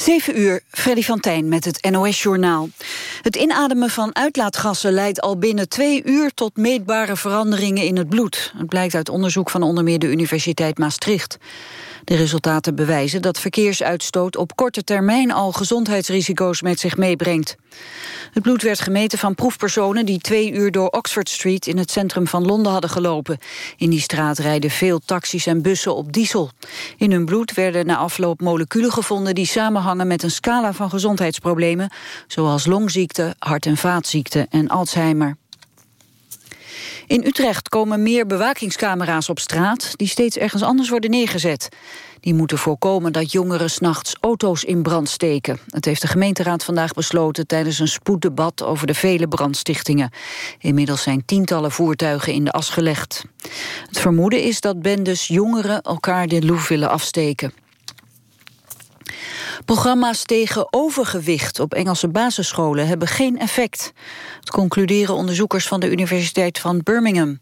7 uur, Freddy van Tijn met het NOS-journaal. Het inademen van uitlaatgassen leidt al binnen twee uur... tot meetbare veranderingen in het bloed. Het blijkt uit onderzoek van onder meer de Universiteit Maastricht. De resultaten bewijzen dat verkeersuitstoot op korte termijn al gezondheidsrisico's met zich meebrengt. Het bloed werd gemeten van proefpersonen die twee uur door Oxford Street in het centrum van Londen hadden gelopen. In die straat rijden veel taxis en bussen op diesel. In hun bloed werden na afloop moleculen gevonden die samenhangen met een scala van gezondheidsproblemen, zoals longziekte, hart- en vaatziekten en Alzheimer. In Utrecht komen meer bewakingscamera's op straat... die steeds ergens anders worden neergezet. Die moeten voorkomen dat jongeren s'nachts auto's in brand steken. Het heeft de gemeenteraad vandaag besloten... tijdens een spoeddebat over de vele brandstichtingen. Inmiddels zijn tientallen voertuigen in de as gelegd. Het vermoeden is dat bendes jongeren elkaar de loef willen afsteken. Programma's tegen overgewicht op Engelse basisscholen hebben geen effect. Dat concluderen onderzoekers van de Universiteit van Birmingham.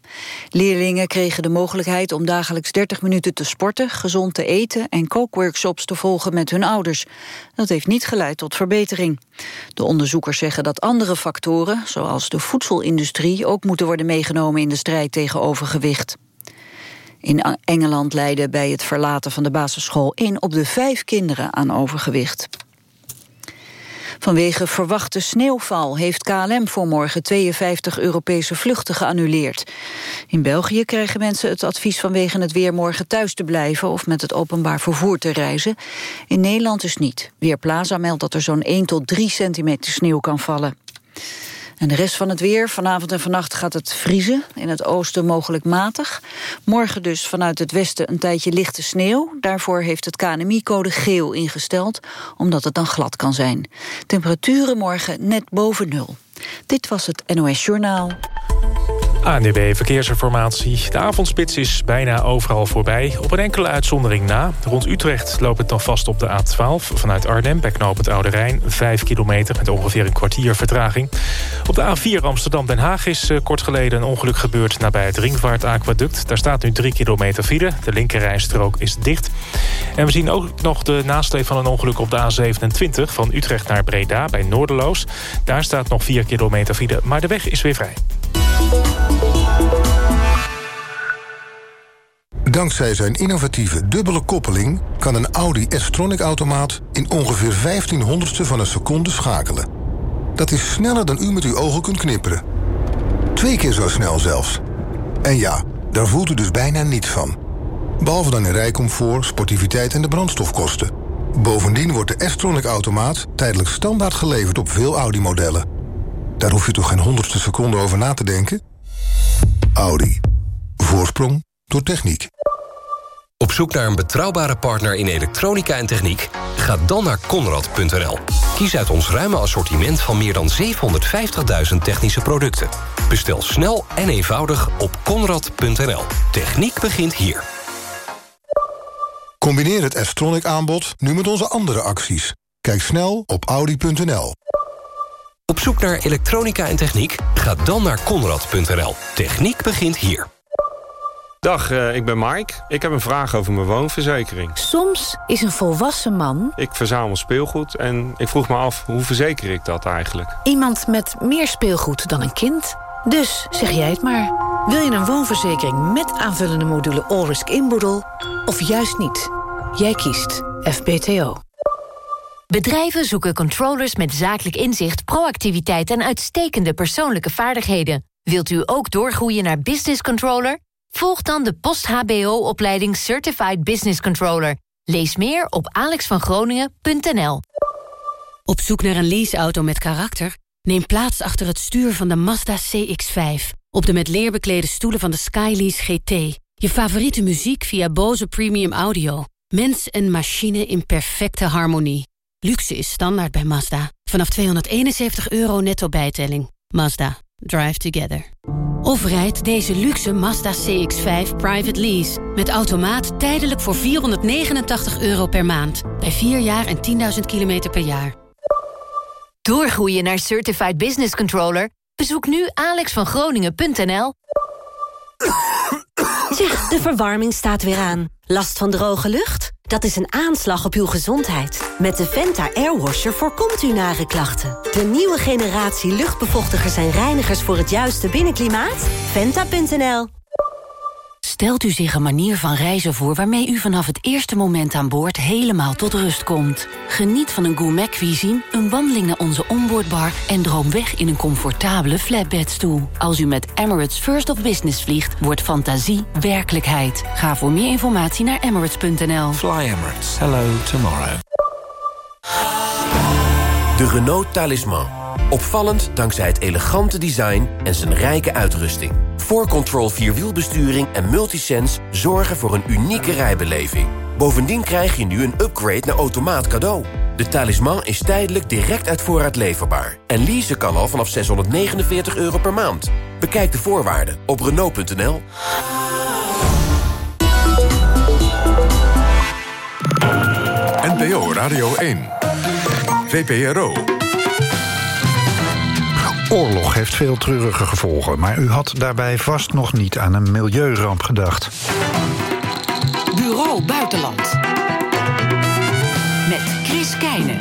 Leerlingen kregen de mogelijkheid om dagelijks 30 minuten te sporten, gezond te eten en kookworkshops te volgen met hun ouders. Dat heeft niet geleid tot verbetering. De onderzoekers zeggen dat andere factoren, zoals de voedselindustrie, ook moeten worden meegenomen in de strijd tegen overgewicht. In Engeland leidde bij het verlaten van de basisschool één op de vijf kinderen aan overgewicht. Vanwege verwachte sneeuwval heeft KLM voor morgen 52 Europese vluchten geannuleerd. In België krijgen mensen het advies vanwege het weer morgen thuis te blijven of met het openbaar vervoer te reizen. In Nederland is niet. Weerplaza meldt dat er zo'n 1 tot 3 centimeter sneeuw kan vallen. En de rest van het weer, vanavond en vannacht gaat het vriezen. In het oosten mogelijk matig. Morgen dus vanuit het westen een tijdje lichte sneeuw. Daarvoor heeft het KNMI code geel ingesteld, omdat het dan glad kan zijn. Temperaturen morgen net boven nul. Dit was het NOS Journaal. ANDB Verkeersinformatie. De avondspits is bijna overal voorbij. Op een enkele uitzondering na. Rond Utrecht loopt het nog vast op de A12. Vanuit Arnhem bij knoop het Oude Rijn. 5 kilometer met ongeveer een kwartier vertraging. Op de A4 Amsterdam-Den Haag is uh, kort geleden een ongeluk gebeurd... nabij het Ringvaartaquaduct. Daar staat nu 3 kilometer file. De linkerrijstrook is dicht. En we zien ook nog de nasleep van een ongeluk op de A27... van Utrecht naar Breda bij Noorderloos. Daar staat nog 4 kilometer file, maar de weg is weer vrij. Dankzij zijn innovatieve dubbele koppeling... kan een Audi S-Tronic-automaat in ongeveer 1500ste van een seconde schakelen. Dat is sneller dan u met uw ogen kunt knipperen. Twee keer zo snel zelfs. En ja, daar voelt u dus bijna niets van. Behalve dan in rijcomfort, sportiviteit en de brandstofkosten. Bovendien wordt de S-Tronic-automaat tijdelijk standaard geleverd op veel Audi-modellen. Daar hoef je toch geen honderdste seconde over na te denken? Audi. Voorsprong door techniek. Op zoek naar een betrouwbare partner in elektronica en techniek? Ga dan naar Conrad.nl. Kies uit ons ruime assortiment van meer dan 750.000 technische producten. Bestel snel en eenvoudig op Conrad.nl. Techniek begint hier. Combineer het S-Tronic aanbod nu met onze andere acties. Kijk snel op Audi.nl. Op zoek naar elektronica en techniek? Ga dan naar Conrad.nl. Techniek begint hier. Dag, uh, ik ben Mike. Ik heb een vraag over mijn woonverzekering. Soms is een volwassen man... Ik verzamel speelgoed en ik vroeg me af, hoe verzeker ik dat eigenlijk? Iemand met meer speelgoed dan een kind. Dus zeg jij het maar. Wil je een woonverzekering met aanvullende module All-Risk Inboedel... of juist niet? Jij kiest FBTO. Bedrijven zoeken controllers met zakelijk inzicht, proactiviteit... en uitstekende persoonlijke vaardigheden. Wilt u ook doorgroeien naar business controller? Volg dan de post-HBO-opleiding Certified Business Controller. Lees meer op alexvangroningen.nl. Op zoek naar een leaseauto met karakter? Neem plaats achter het stuur van de Mazda CX-5. Op de met leer beklede stoelen van de Skylease GT. Je favoriete muziek via Bose Premium Audio. Mens en machine in perfecte harmonie. Luxe is standaard bij Mazda. Vanaf 271 euro netto bijtelling. Mazda. Drive together. Of rijd deze luxe Mazda CX-5 private lease. Met automaat tijdelijk voor 489 euro per maand. Bij 4 jaar en 10.000 kilometer per jaar. Doorgroeien naar Certified Business Controller? Bezoek nu alexvangroningen.nl. Zeg, de verwarming staat weer aan. Last van droge lucht? Dat is een aanslag op uw gezondheid. Met de Venta Airwasher voorkomt u nare klachten. De nieuwe generatie luchtbevochtigers en reinigers voor het juiste binnenklimaat? Venta.nl Stelt u zich een manier van reizen voor waarmee u vanaf het eerste moment aan boord helemaal tot rust komt. Geniet van een gourmet cuisine, een wandeling naar onze onboardbar en droom weg in een comfortabele flatbedstoel. Als u met Emirates First of Business vliegt, wordt fantasie werkelijkheid. Ga voor meer informatie naar emirates.nl. Fly Emirates. Hello tomorrow. De Renault Talisman. Opvallend dankzij het elegante design en zijn rijke uitrusting. 4Control Vierwielbesturing en Multisense zorgen voor een unieke rijbeleving. Bovendien krijg je nu een upgrade naar automaat cadeau. De talisman is tijdelijk direct uit voorraad leverbaar. En leasen kan al vanaf 649 euro per maand. Bekijk de voorwaarden op Renault.nl. NPO Radio 1. VPRO. Oorlog heeft veel treurige gevolgen, maar u had daarbij vast nog niet aan een milieuramp gedacht. Bureau Buitenland. Met Chris Keijnen.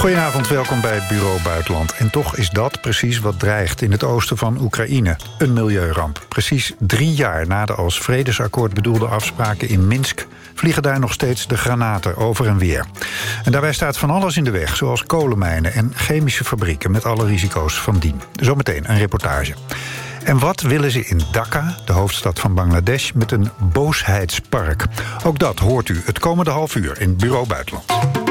Goedenavond, welkom bij Bureau Buitenland. En toch is dat precies wat dreigt in het oosten van Oekraïne. Een milieuramp. Precies drie jaar na de als vredesakkoord bedoelde afspraken in Minsk... vliegen daar nog steeds de granaten over en weer. En daarbij staat van alles in de weg, zoals kolenmijnen en chemische fabrieken... met alle risico's van dien. Zometeen een reportage. En wat willen ze in Dhaka, de hoofdstad van Bangladesh... met een boosheidspark? Ook dat hoort u het komende half uur in Bureau Buitenland.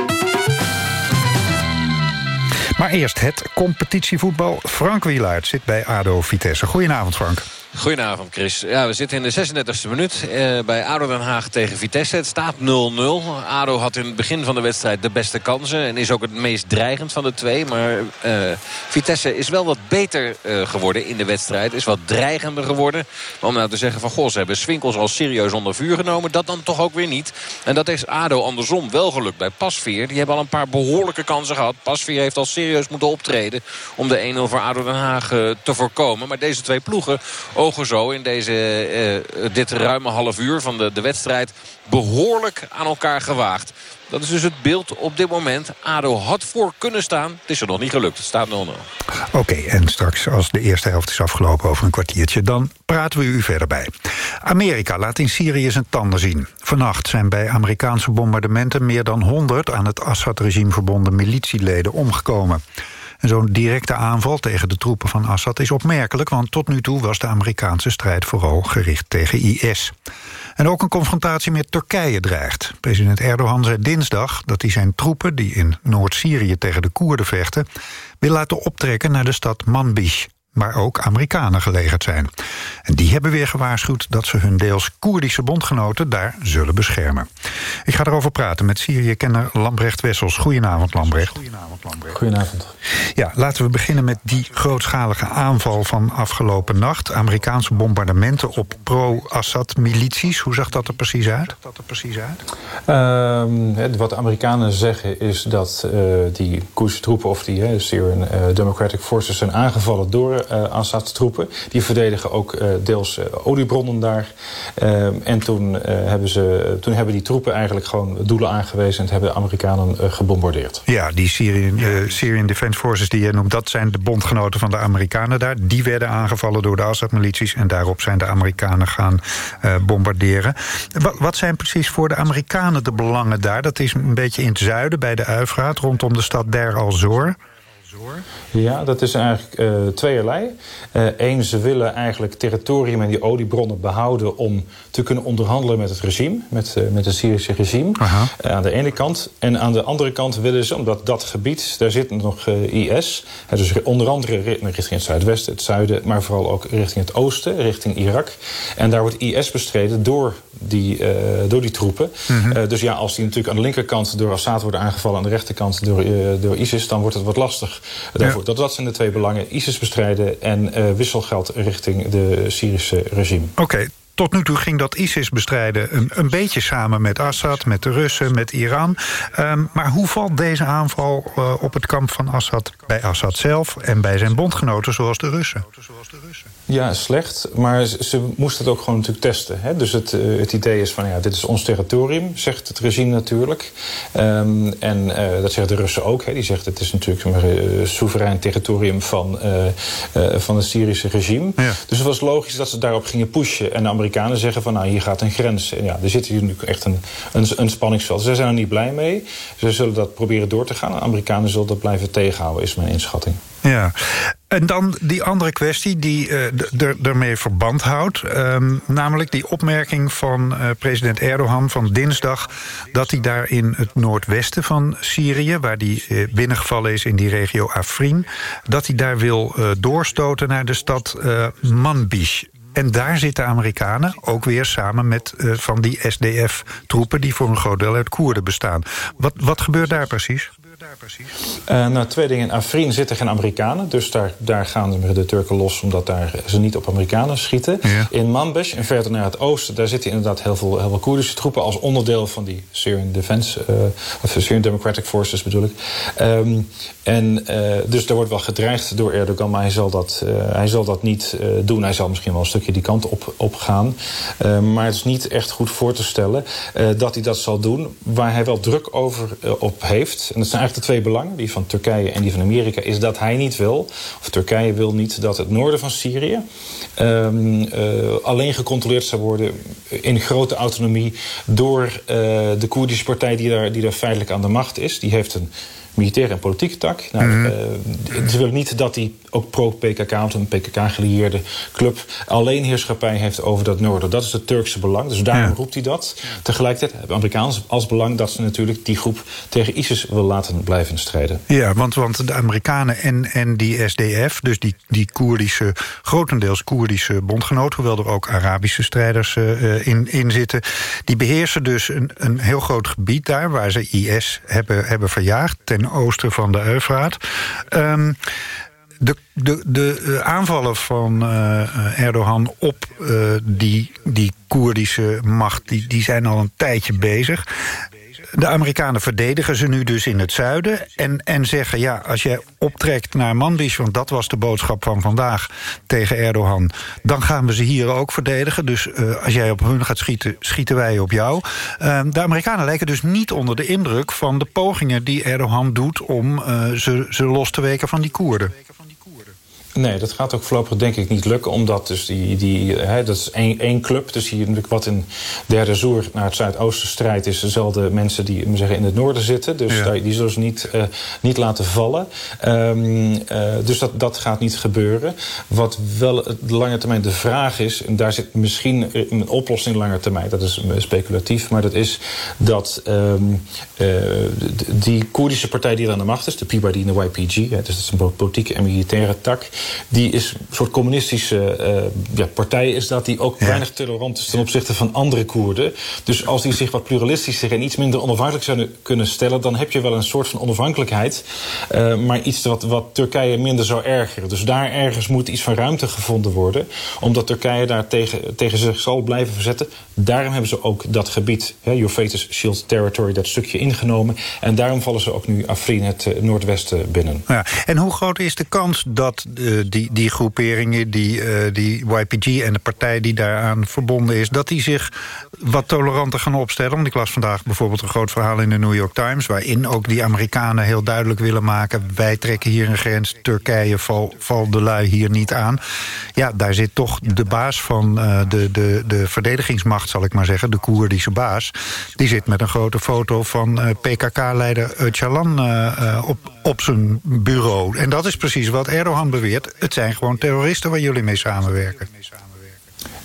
Maar eerst het competitievoetbal. Frank Wielaert zit bij ADO Vitesse. Goedenavond, Frank. Goedenavond, Chris. Ja, we zitten in de 36e minuut eh, bij ADO Den Haag tegen Vitesse. Het staat 0-0. ADO had in het begin van de wedstrijd de beste kansen... en is ook het meest dreigend van de twee. Maar eh, Vitesse is wel wat beter eh, geworden in de wedstrijd. Is wat dreigender geworden. Om nou te zeggen van... goh, ze hebben Swinkels al serieus onder vuur genomen. Dat dan toch ook weer niet. En dat is ADO andersom wel gelukt bij Pasveer. Die hebben al een paar behoorlijke kansen gehad. Pasveer heeft al serieus moeten optreden... om de 1-0 voor ADO Den Haag te voorkomen. Maar deze twee ploegen zo in deze, uh, dit ruime half uur van de, de wedstrijd behoorlijk aan elkaar gewaagd. Dat is dus het beeld op dit moment. ADO had voor kunnen staan. Het is er nog niet gelukt. Staat 0-0. Oké, en straks als de eerste helft is afgelopen over een kwartiertje... dan praten we u verder bij. Amerika laat in Syrië zijn tanden zien. Vannacht zijn bij Amerikaanse bombardementen... meer dan 100 aan het Assad-regime verbonden militieleden omgekomen. En zo'n directe aanval tegen de troepen van Assad is opmerkelijk... want tot nu toe was de Amerikaanse strijd vooral gericht tegen IS. En ook een confrontatie met Turkije dreigt. President Erdogan zei dinsdag dat hij zijn troepen... die in Noord-Syrië tegen de Koerden vechten... wil laten optrekken naar de stad Manbij waar ook Amerikanen gelegerd zijn. En die hebben weer gewaarschuwd dat ze hun deels Koerdische bondgenoten daar zullen beschermen. Ik ga erover praten met Syrië-kenner Lambrecht Wessels. Goedenavond, Lambrecht. Goedenavond, Lambrecht. Goedenavond. Ja, laten we beginnen met die grootschalige aanval van afgelopen nacht. Amerikaanse bombardementen op pro-Assad-milities. Hoe zag dat er precies uit? Dat er precies uit? Uh, wat de Amerikanen zeggen is dat uh, die Koerdische troepen... of die uh, Syrian Democratic Forces zijn aangevallen door uh, Assad's troepen. Die verdedigen ook uh, deels uh, oliebronnen daar. en toen, hebben ze, toen hebben die troepen eigenlijk gewoon doelen aangewezen... en hebben de Amerikanen gebombardeerd. Ja, die Syrian, Syrian Defense Forces die je noemt... dat zijn de bondgenoten van de Amerikanen daar. Die werden aangevallen door de Assad-milities... en daarop zijn de Amerikanen gaan bombarderen. Wat, wat zijn precies voor de Amerikanen de belangen daar? Dat is een beetje in het zuiden, bij de Uifraat... rondom de stad Der al-Zor... Ja, dat is eigenlijk uh, tweeërlei. Eén, uh, ze willen eigenlijk territorium en die oliebronnen behouden... om te kunnen onderhandelen met het regime, met, uh, met het Syrische regime. aan de ene kant. En aan de andere kant willen ze, omdat dat gebied... daar zit nog IS. dus onder andere richting het zuidwesten, het zuiden... maar vooral ook richting het oosten, richting Irak. En daar wordt IS bestreden door die, door die troepen. Mm -hmm. dus ja, als die natuurlijk aan de linkerkant door Assad worden aangevallen... aan de rechterkant door, door ISIS, dan wordt het wat lastig daarvoor. Ja. Dat, dat zijn de twee belangen. ISIS bestrijden en uh, wisselgeld richting de Syrische regime. Oké, okay. tot nu toe ging dat ISIS bestrijden een, een beetje samen met Assad, met de Russen, met Iran. Ehm, maar hoe valt deze aanval uh, op het kamp van Assad bij Assad zelf en bij zijn bondgenoten zoals de Russen? Ja, slecht. Maar ze moesten het ook gewoon natuurlijk testen. Hè? Dus het, uh, het idee is van ja, dit is ons territorium, zegt het regime natuurlijk. Um, en uh, dat zeggen de Russen ook. Hè? Die zegt het is natuurlijk een soeverein territorium van, van het Syrische regime. Ja. Dus het was logisch dat ze daarop gingen pushen. En de Amerikanen zeggen van nou, hier gaat een grens. En ja, er zit hier nu echt een, een, een spanningsveld. Ze zijn er niet blij mee. Ze zullen dat proberen door te gaan. De Amerikanen zullen dat blijven tegenhouden, is mijn inschatting. Ja, en dan die andere kwestie die uh, ermee verband houdt. Um, namelijk die opmerking van uh, president Erdogan van dinsdag... dat hij daar in het noordwesten van Syrië... waar hij uh, binnengevallen is in die regio Afrin... dat hij daar wil doorstoten naar de stad Manbij. En daar zitten Amerikanen, ook weer samen met van die SDF-troepen... die voor een groot deel uit Koerden bestaan. Wat, wat gebeurt daar precies? Daar precies? Uh, nou, twee dingen. In Afrin zitten geen Amerikanen. Dus daar, daar gaan de Turken los omdat daar ze niet op Amerikanen schieten. Ja. In Manbij, en verder naar het oosten, daar zitten inderdaad heel veel, heel veel Koerdische troepen als onderdeel van die Syrian Defense, uh, of Syrian Democratic Forces bedoel ik. Um, en uh, dus daar wordt wel gedreigd door Erdogan, maar hij zal dat, hij zal dat niet doen. Hij zal misschien wel een stukje die kant op, op gaan. maar het is niet echt goed voor te stellen dat hij dat zal doen. Waar hij wel druk over op heeft, en dat zijn eigenlijk de twee belangen, die van Turkije en die van Amerika, is dat hij niet wil, of Turkije wil niet, dat het noorden van Syrië uh, alleen gecontroleerd zou worden in grote autonomie door de Koerdische partij die daar, die daar feitelijk aan de macht is. Die heeft een militaire en politieke tak. Nou, mm -hmm. uh, ze willen niet dat die ook pro-PKK, een PKK-gelieerde club... alleen heerschappij heeft over dat noorden. Dat is het Turkse belang, dus daarom ja. roept hij dat. Tegelijkertijd hebben Amerikaans als belang dat ze natuurlijk die groep tegen ISIS wil laten blijven strijden. Ja, want, want de Amerikanen en, en die SDF, dus die, die Koerdische, grotendeels Koerdische bondgenoot... hoewel er ook Arabische strijders uh, in, in zitten... die beheersen dus een, een heel groot gebied daar... waar ze IS hebben, hebben verjaagd, ten oosten van de Eufraat. Um, de, de, de aanvallen van uh, Erdogan op uh, die, die Koerdische macht... Die, die zijn al een tijdje bezig. De Amerikanen verdedigen ze nu dus in het zuiden... en, en zeggen, ja, als jij optrekt naar Manbij... want dat was de boodschap van vandaag tegen Erdogan... dan gaan we ze hier ook verdedigen. Dus als jij op hun gaat schieten, schieten wij op jou. Uh, de Amerikanen lijken dus niet onder de indruk... van de pogingen die Erdogan doet om ze, ze los te weken van die Koerden. Nee, dat gaat ook voorlopig denk ik niet lukken. Omdat dus die, die hè, dat is één, één club. Dus hier natuurlijk wat in derde zoer naar het zuidoosten strijdt... is dezelfde mensen die zeggen, in het noorden zitten. Dus ja. die zullen ze niet, uh, niet laten vallen. Um, uh, dus dat, dat gaat niet gebeuren. Wat wel de lange termijn de vraag is... en daar zit misschien een oplossing lange termijn. Dat is speculatief. Maar dat is dat um, uh, die Koerdische partij die er aan de macht is... de PBD en de YPG... Hè, dus dat is een politieke en militaire tak die is een soort communistische uh, ja, partij is dat... die ook ja. weinig tolerant is ten opzichte van andere Koerden. Dus als die zich wat pluralistischer en iets minder onafhankelijk zouden kunnen stellen... dan heb je wel een soort van onafhankelijkheid. Uh, maar iets wat, wat Turkije minder zou ergeren. Dus daar ergens moet iets van ruimte gevonden worden. Omdat Turkije daar tegen, tegen zich zal blijven verzetten. Daarom hebben ze ook dat gebied, hè, Your Shield Territory... dat stukje ingenomen. En daarom vallen ze ook nu Afrin, het uh, noordwesten, binnen. Ja. En hoe groot is de kans dat uh, die, die groeperingen, die, uh, die YPG en de partij die daaraan verbonden is... dat die zich wat toleranter gaan opstellen. Want ik las vandaag bijvoorbeeld een groot verhaal in de New York Times... waarin ook die Amerikanen heel duidelijk willen maken... wij trekken hier een grens, Turkije val, val de lui hier niet aan. Ja, daar zit toch de baas van uh, de, de, de verdedigingsmacht, zal ik maar zeggen... de Koerdische baas, die zit met een grote foto van uh, PKK-leider Öcalan uh, op, op zijn bureau. En dat is precies wat Erdogan beweert. Het zijn gewoon terroristen waar jullie mee samenwerken.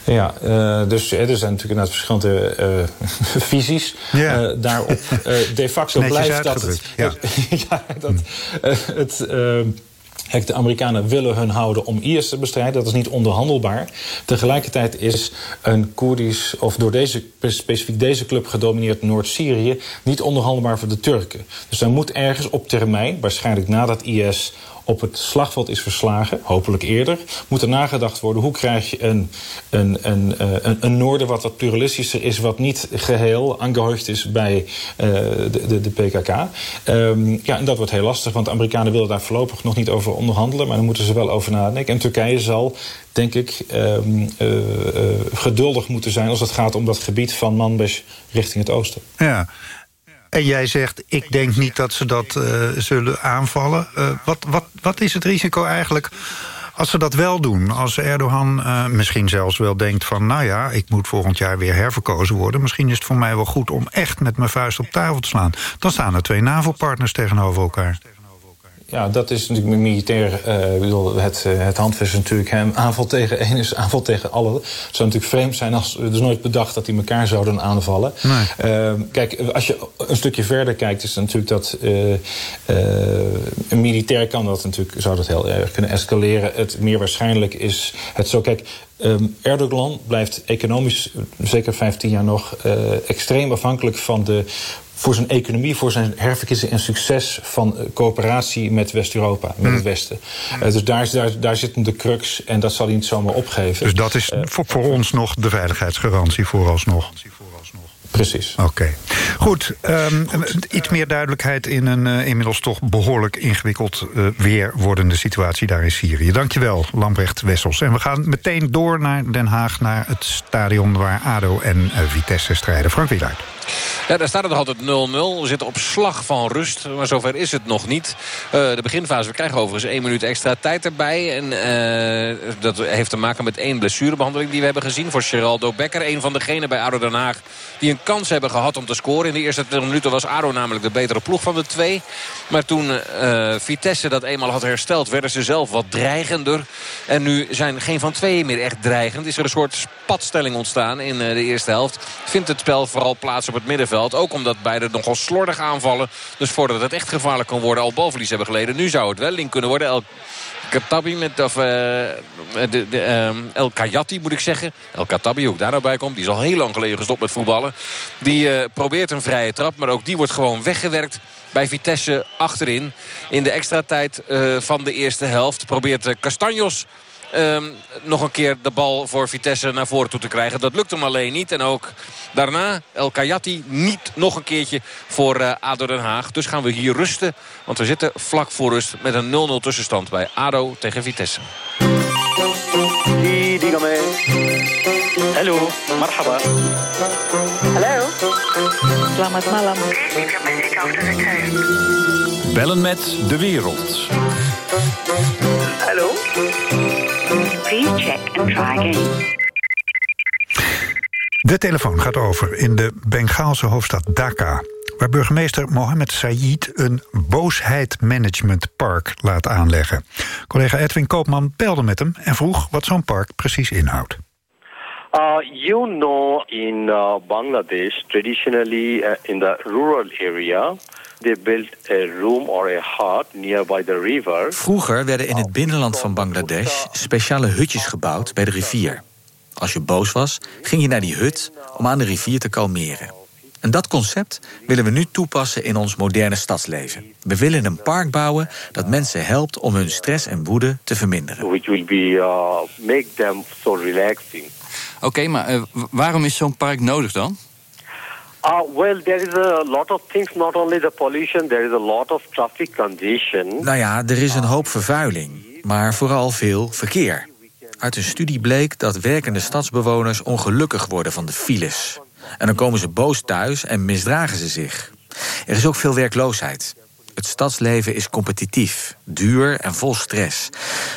Ja, uh, dus er zijn natuurlijk inderdaad verschillende uh, visies uh, daarop. de facto blijft dat het, ja. ja, dat het Kijk, de Amerikanen willen hun houden om IS te bestrijden. Dat is niet onderhandelbaar. Tegelijkertijd is een Koerdisch, of door deze, specifiek deze club gedomineerd Noord-Syrië... niet onderhandelbaar voor de Turken. Dus er moet ergens op termijn, waarschijnlijk nadat IS op het slagveld is verslagen, hopelijk eerder, moet er nagedacht worden hoe krijg je een, een, een, eh, een, een noorden wat wat pluralistischer is, wat niet geheel aangehoogd is bij uh, de, de, de, PKK. Ehm, ja, en dat wordt heel lastig, want de Amerikanen willen daar voorlopig nog niet over onderhandelen, maar daar moeten ze wel over nadenken. En Turkije zal denk ik, uh, uh, geduldig moeten zijn... als het gaat om dat gebied van Manbij richting het oosten. Ja. En jij zegt, ik denk niet dat ze dat uh, zullen aanvallen. wat, wat, wat is het risico eigenlijk als ze dat wel doen? Als Erdogan misschien zelfs wel denkt van... nou ja, ik moet volgend jaar weer herverkozen worden... misschien is het voor mij wel goed om echt met mijn vuist op tafel te slaan. Dan staan er twee NAVO-partners tegenover elkaar. Ja, dat is natuurlijk militair. Uh, bedoel, het, uh, het handvest is natuurlijk hem aanval tegen één is aanval tegen alle. Het zou natuurlijk vreemd zijn als er is nooit bedacht dat die elkaar zouden aanvallen. Nee. Uh, kijk, als je een stukje verder kijkt, is het natuurlijk dat een militair kan dat natuurlijk zou dat heel erg kunnen escaleren. Het meer waarschijnlijk is het zo. Kijk, Um, Erdogan blijft economisch, zeker 15 jaar nog, uh, extreem afhankelijk van de voor zijn economie, voor zijn herverkiezing en succes van eh, coöperatie met West-Europa, met het hmm. Westen. Uh, dus daar, daar, daar zit de crux en dat zal hij niet zomaar opgeven. Dus dat is uh, voor, voor ons nog de veiligheidsgarantie vooralsnog? Precies. Oké. Goed, um, iets meer duidelijkheid in een uh, inmiddels toch behoorlijk ingewikkeld uh, weer wordende situatie daar in Syrië. Dankjewel, Lambrecht Wessels. En we gaan meteen door naar Den Haag, naar het stadion waar ADO en uh, Vitesse strijden. Frank Wielaert. Ja, daar staat het nog altijd 0-0. We zitten op slag van rust. Maar zover is het nog niet. Uh, de beginfase, we krijgen overigens één minuut extra tijd erbij. En uh, dat heeft te maken met één blessurebehandeling die we hebben gezien. Voor Geraldo Becker. Een van degenen bij ADO Den Haag die een kans hebben gehad om te scoren. In de eerste 20 minuten was ADO namelijk de betere ploeg van de twee. Maar toen uh, Vitesse dat eenmaal had hersteld... werden ze zelf wat dreigender. En nu zijn geen van tweeën meer echt dreigend. Is er een soort spatstelling ontstaan in de eerste helft. Vindt het spel vooral plaats op het middenveld. Ook omdat beide nogal slordig aanvallen. Dus voordat het echt gevaarlijk kan worden al balverlies hebben geleden. Nu zou het wel link kunnen worden. El Katabi met, of, uh, de, de, uh, El Kayati moet ik zeggen. El Katabi, ook daar nou bij komt. Die is al heel lang geleden gestopt met voetballen. Die uh, probeert een vrije trap. Maar ook die wordt gewoon weggewerkt bij Vitesse achterin. In de extra tijd uh, van de eerste helft probeert Castanjos um, nog een keer de bal voor Vitesse naar voren toe te krijgen. Dat lukt hem alleen niet. En ook daarna El Kayati niet nog een keertje voor uh, ADO Den Haag. Dus gaan we hier rusten. Want we zitten vlak voor rust met een 0-0 tussenstand bij ADO tegen Vitesse. Hallo, marhaba. Hallo. Selamat malam. Bellen met de wereld. Hallo. Please check and try again. De telefoon gaat over in de Bengaalse hoofdstad Dhaka... waar burgemeester Mohammed Said een boosheidmanagementpark laat aanleggen. Collega Edwin Koopman belde met hem en vroeg wat zo'n park precies inhoudt. Uh, you know, in uh, Bangladesh, traditionally uh, in the rural area, they built a room or a hut nearby the river. Vroeger werden in het binnenland van Bangladesh speciale hutjes gebouwd bij de rivier. Als je boos was, ging je naar die hut om aan de rivier te kalmeren. En dat concept willen we nu toepassen in ons moderne stadsleven. We willen een park bouwen dat mensen helpt om hun stress en woede te verminderen. Which will be, uh, make them so relaxing. Oké, okay, maar uh, waarom is zo'n park nodig dan? Uh, well, there is a lot of things, not only the pollution, there is a lot of traffic congestion. Nou ja, er is een hoop vervuiling, maar vooral veel verkeer. Uit een studie bleek dat werkende stadsbewoners ongelukkig worden van de files. En dan komen ze boos thuis en misdragen ze zich. Er is ook veel werkloosheid. Het stadsleven is competitief, duur en vol stress.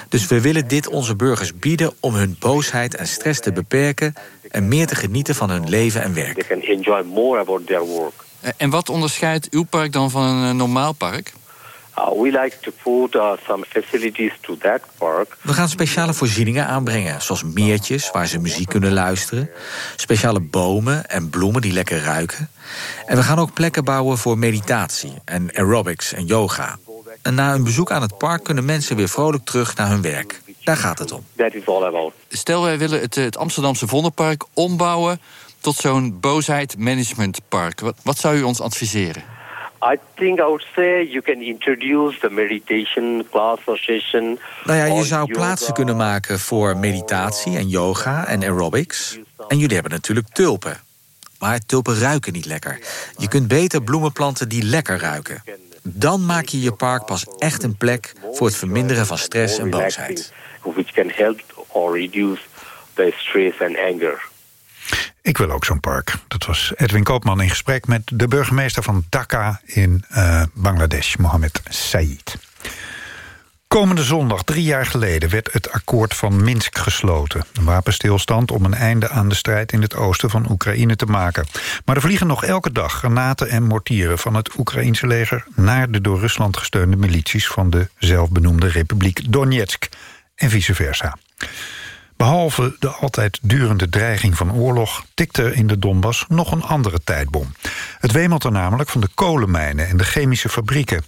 Dus we willen dit onze burgers bieden om hun boosheid en stress te beperken en meer te genieten van hun leven en werk. En wat onderscheidt uw park dan van een normaal park? We like to put some facilities to that park. We gaan speciale voorzieningen aanbrengen, zoals meertjes waar ze muziek kunnen luisteren, speciale bomen en bloemen die lekker ruiken. En we gaan ook plekken bouwen voor meditatie en aerobics en yoga. En na een bezoek aan het park kunnen mensen weer vrolijk terug naar hun werk. Daar gaat het om. Stel wij willen het, het Amsterdamse Vondelpark ombouwen tot zo'n boosheid managementpark. Wat, wat zou u ons adviseren? I think I would say you can introduce the meditation class or session. Nou ja, je zou plaatsen kunnen maken voor meditatie en yoga en aerobics. En jullie hebben natuurlijk tulpen. Maar tulpen ruiken niet lekker. Je kunt beter bloemen planten die lekker ruiken. Dan maak je je park pas echt een plek voor het verminderen van stress en boosheid. Which can help or reduce the stress and anger. Ik wil ook zo'n park. Dat was Edwin Koopman in gesprek met de burgemeester van Dhaka in eh, Bangladesh, Mohammed Said. Komende zondag, drie jaar geleden, werd het akkoord van Minsk gesloten. Een wapenstilstand om een einde aan de strijd in het oosten van Oekraïne te maken. Maar er vliegen nog elke dag granaten en mortieren van het Oekraïense leger... naar de door Rusland gesteunde milities van de zelfbenoemde Republiek Donetsk. En vice versa. Behalve de altijd durende dreiging van oorlog... tikte er in de Donbass nog een andere tijdbom. Het wemelt er namelijk van de kolenmijnen en de chemische fabrieken.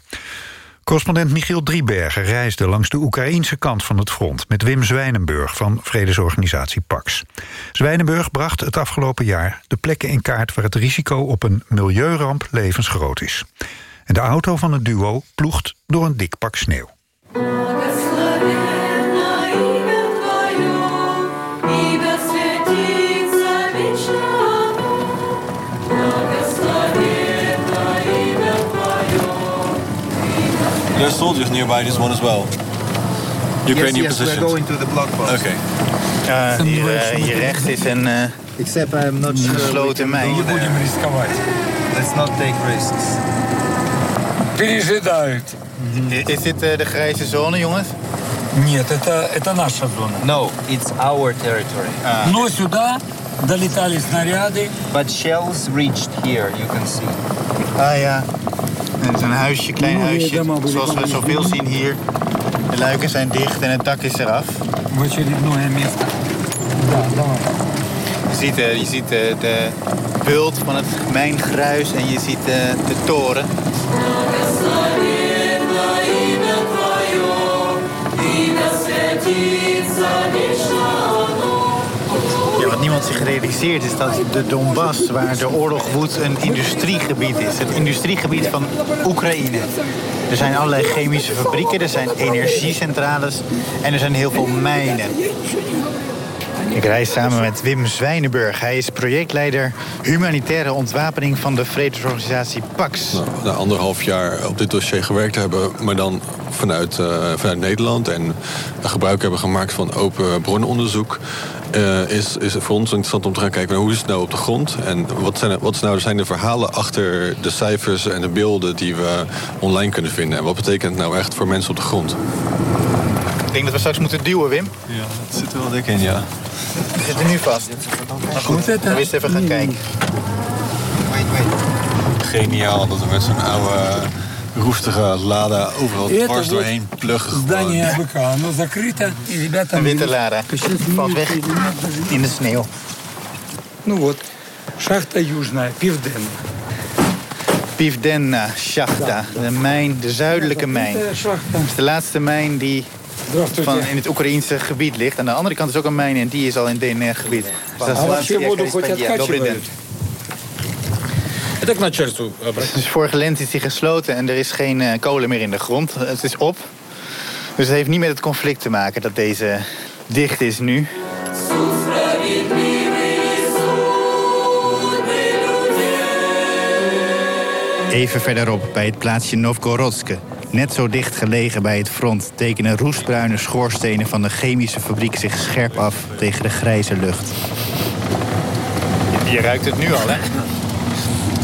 Correspondent Michiel Driebergen reisde langs de Oekraïense kant van het front... met Wim Zwijnenburg van vredesorganisatie Pax. Zwijnenburg bracht het afgelopen jaar de plekken in kaart... waar het risico op een milieuramp levensgroot is. En de auto van het duo ploegt door een dik pak sneeuw. There are soldiers nearby this one as well. Ukrainian yes, yes, positions. we're going to the block post. Okay. Uh, hier, eh, hier rechts is een uh, Except I'm not gesloten mijn. Let's not take risks. Пережидают. Is dit eh, de grijze zone, jongens? Нет, это, это наша зона. No, it's our territory. Но сюда долетали снаряды. But shells reached here, you can see. Ah ja. Het is een huisje, klein huisje, zoals we zoveel zien hier. De luiken zijn dicht en het dak is eraf. Wat je dit nog? Je ziet, eh, je ziet eh, de bult van het mijngruis en je ziet eh, de toren. Wat zich is dat de Donbass, waar de oorlog woedt, een industriegebied is. Het industriegebied van Oekraïne. Er zijn allerlei chemische fabrieken, er zijn energiecentrales en er zijn heel veel mijnen. Ik reis samen met Wim Zwijnenburg. Hij is projectleider humanitaire ontwapening van de vredesorganisatie PAX. Nou, na anderhalf jaar op dit dossier gewerkt hebben, maar dan vanuit, eh, vanuit Nederland en gebruik hebben gemaakt van open bronnenonderzoek. Eh, is, is voor ons interessant om te gaan kijken hoe is het nou op de grond en wat zijn, wat is nou, zijn de verhalen achter de cijfers en de beelden die we online kunnen vinden. En wat betekent het nou echt voor mensen op de grond? Ik denk dat we straks moeten duwen, Wim. Ja, dat zit er wel dik in, ja. We zitten nu vast. Maar goed, we eens even gaan kijken. Geniaal dat we met zo'n oude roestige Lada overal Это dwars вот doorheen pluggen. Здание АБК, оно закрыто. И ребята... Een witte Lada. Valt weg in de sneeuw. Ну вот, шахта Южная, Пивден. Pivdenna Shachta, de mijn, de zuidelijke mijn. Dat is de laatste mijn die van in het Oekraïense gebied ligt. Aan de andere kant is ook een mijn en die is al in DNR-gebied. Dus dat is А вообще Laatste воду хоть Jack Добрий день. откачивают? Это к начальству Dus vorige lente is die gesloten en er is geen eh, kolen meer in de grond. Het is op. Dus het heeft niet met het conflict te maken dat deze dicht is nu. Even verderop, bij het plaatsje Novgorodske. Net zo dicht gelegen bij het front... tekenen roestbruine schoorstenen van de chemische fabriek zich scherp af... tegen de grijze lucht. Je ruikt het nu al, hè?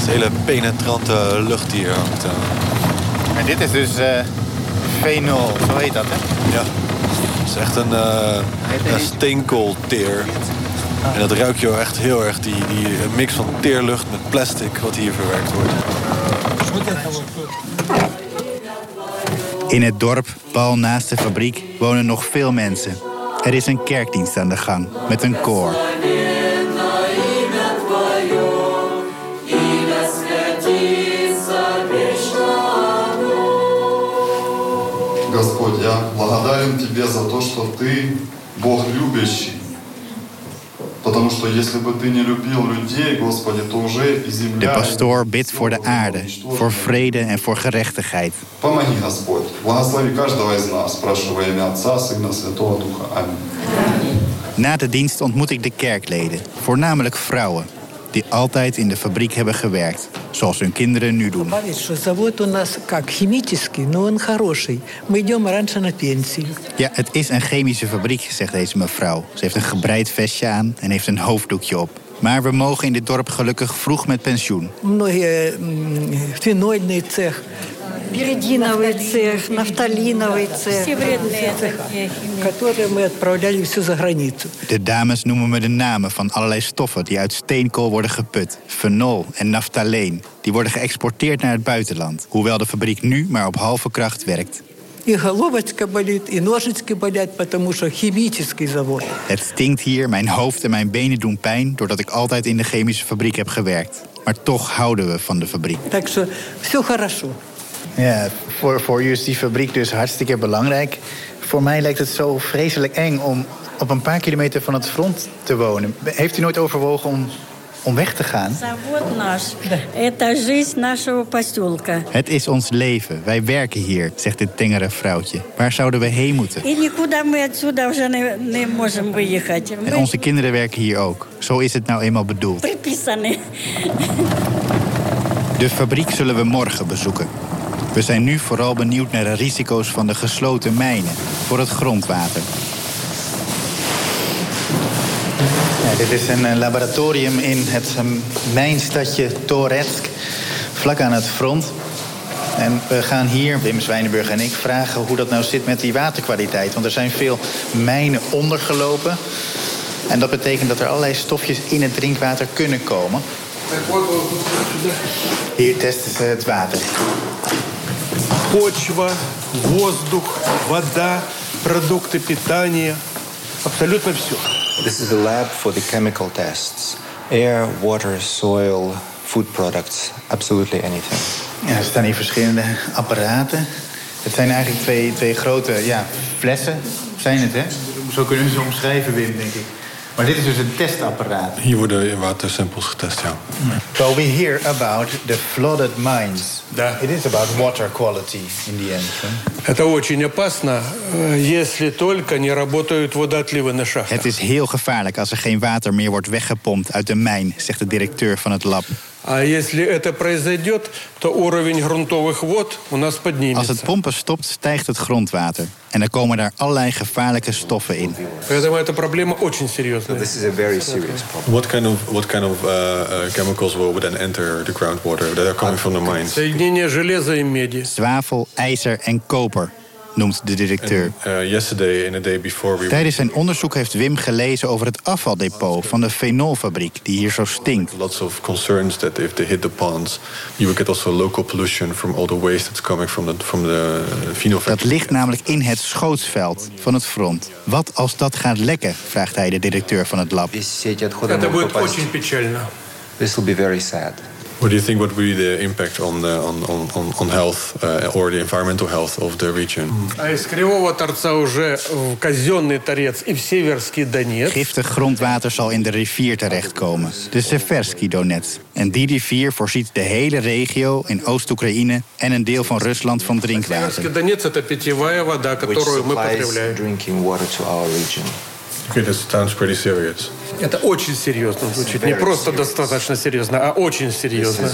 Het is hele penetrante lucht die hier hangt. eh. En dit is dus eh fenol, zo heet dat, hè? Ja, het is echt een, uh, een steenkoolteer. En dat ruik je echt heel erg, die, die mix van teerlucht met plastic wat hier verwerkt wordt. In het dorp, pal naast de fabriek, wonen nog veel mensen. Er is een kerkdienst aan de gang, met een koor. благодарен Тебе за то, что Ты Бог любящий. Потому что если бы ты не любил людей, Господи, то уже и De земля... pastoor bidt voor de aarde, voor vrede en voor gerechtigheid. Помоги, Господь. Благослови каждого из нас. Прошу во имя Отца, Сына, Святого Духа. Аминь. Na de dienst ontmoet ik de kerkleden, voornamelijk vrouwen, die altijd in de fabriek hebben gewerkt, zoals hun kinderen nu doen. Ja, het is een chemische fabriek, zegt deze mevrouw. Ze heeft een gebreid vestje aan en heeft een hoofddoekje op. Maar we mogen in dit dorp gelukkig vroeg met pensioen. Многие м, фенольный цех. Пиридиновый цех, нафталиновый цех. Все вредные Которые мы отправляли все за границу. De dames noemen me de namen van allerlei stoffen die uit steenkool worden geput. Fenol en naftaleen. Die worden geëxporteerd naar het buitenland. Hoewel de fabriek nu maar op halve kracht werkt. И головочка болит, и ножички болят, потому что химический завод. Het stinkt hier, mijn hoofd en mijn benen doen pijn... doordat ik altijd in de chemische fabriek heb gewerkt. Maar toch houden we van de fabriek. Так что все хорошо. Ja, voor, voor u is die fabriek dus hartstikke belangrijk. Voor mij lijkt het zo vreselijk eng om op een paar kilometer van het front te wonen. Heeft u nooit overwogen om om weg te gaan. Het is ons leven. Wij werken hier, zegt dit tengere vrouwtje. Waar zouden we heen moeten? En onze kinderen werken hier ook. Zo is het nou eenmaal bedoeld. De fabriek zullen we morgen bezoeken. We zijn nu vooral benieuwd naar de risico's van de gesloten mijnen voor het grondwater. Ja, dit is een eh, laboratorium in het eh, mijnstadje Toretsk, vlak aan het front. En we gaan hier, Wim Zwijnenburg en ik, vragen hoe dat nou zit met die waterkwaliteit. Want er zijn veel mijnen ondergelopen. En dat betekent dat er allerlei stofjes in het drinkwater kunnen komen. Hier testen ze het water почва, воздух, вода, продукты питания. Абсолютно все. This is a lab for the chemical tests. Air, water, soil, food products, absolutely anything. Ja, er staan hier verschillende apparaten. Het zijn eigenlijk twee, twee grote ja, flessen, zijn het hè? Zo kunnen we ze omschrijven, Wim, denk ik. Maar dit is dus een testapparaat. Hier worden watersamples getest, ja. So we hear about the flooded mines. It is about water quality in the end. huh? Это очень опасно, э, если только не работают водоотливы на шахтах. Het is heel gevaarlijk als er geen water meer wordt weggepompt uit de mijn, zegt de directeur van het lab. А если это произойдет, то уровень грунтовых вод у нас Als поднимется. het pompen stopt, stijgt het grondwater. En er komen daar allerlei gevaarlijke stoffen in. Поэтому эта проблема очень серьезная. This is a very serious problem. What kind of, what kind of uh, uh, chemicals will then enter the groundwater that are coming from the mines? Соединение железа и меди. Zwavel, ijzer en koper, noemt de directeur. Eh, and, and the day we... Tijdens zijn onderzoek heeft Wim gelezen over het afvaldepot van de fenolfabriek die hier zo stinkt. Lots of concerns that if they hit the ponds, you would get also local pollution from all the waste that's coming from the from the phenol factory. Dat ligt namelijk in het schootsveld van het front. Wat als dat gaat lekken? vraagt hij de directeur van het lab. Dat wordt heel This will be very sad. What do you think would be the impact on the, on, on, on, on health uh, or the environmental health of the region? А из Кривого торца уже в казенный торец и в Северский Донец. Giftig grondwater zal in de rivier terechtkomen, de Seversky Donets. En die rivier voorziet de hele regio in Oost-Oekraïne en een deel van Rusland van drinkwater. Северский Донец – это питьевая вода, Which которую мы supplies потребляем. drinking water to our region. Okay, that sounds pretty serious. Это очень серьезно звучит. Не просто достаточно серьезно, а очень серьезно.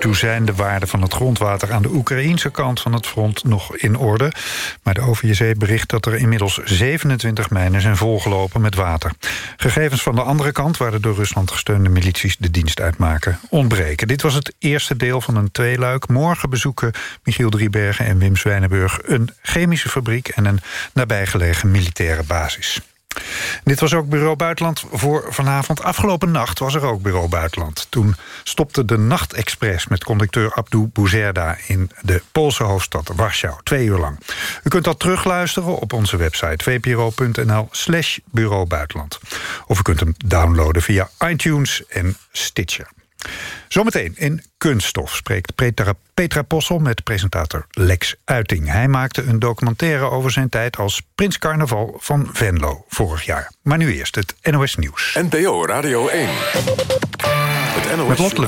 Toe zijn de waarden van het grondwater aan de Oekraïense kant van het front nog in orde. Maar de OVJC bericht dat er inmiddels 27 mijnen zijn volgelopen met water. Gegevens van de andere kant, waar de door Rusland gesteunde milities de dienst uitmaken, ontbreken. Dit was het eerste deel van een tweeluik. Morgen bezoeken Michiel Driebergen en Wim Zwijnenburg een chemische fabriek en een nabijgelegen militaire basis. Dit was ook Bureau Buitenland voor vanavond. Afgelopen nacht was er ook Bureau Buitenland. Toen stopte de Nachtexpress met conducteur Abdou Bouzerda... in de Poolse hoofdstad Warschau, twee uur lang. U kunt dat terugluisteren op onze website vpro.nl slash Bureau Buitenland. Of u kunt hem downloaden via iTunes en Stitcher. Zometeen in Kunststof spreekt Petra, Petra Possel met presentator Lex Uiting. Hij maakte een documentaire over zijn tijd als prins carnaval van Venlo vorig jaar. Maar nu eerst het NOS Nieuws. NPO Radio 1. Het NOS Met Lot.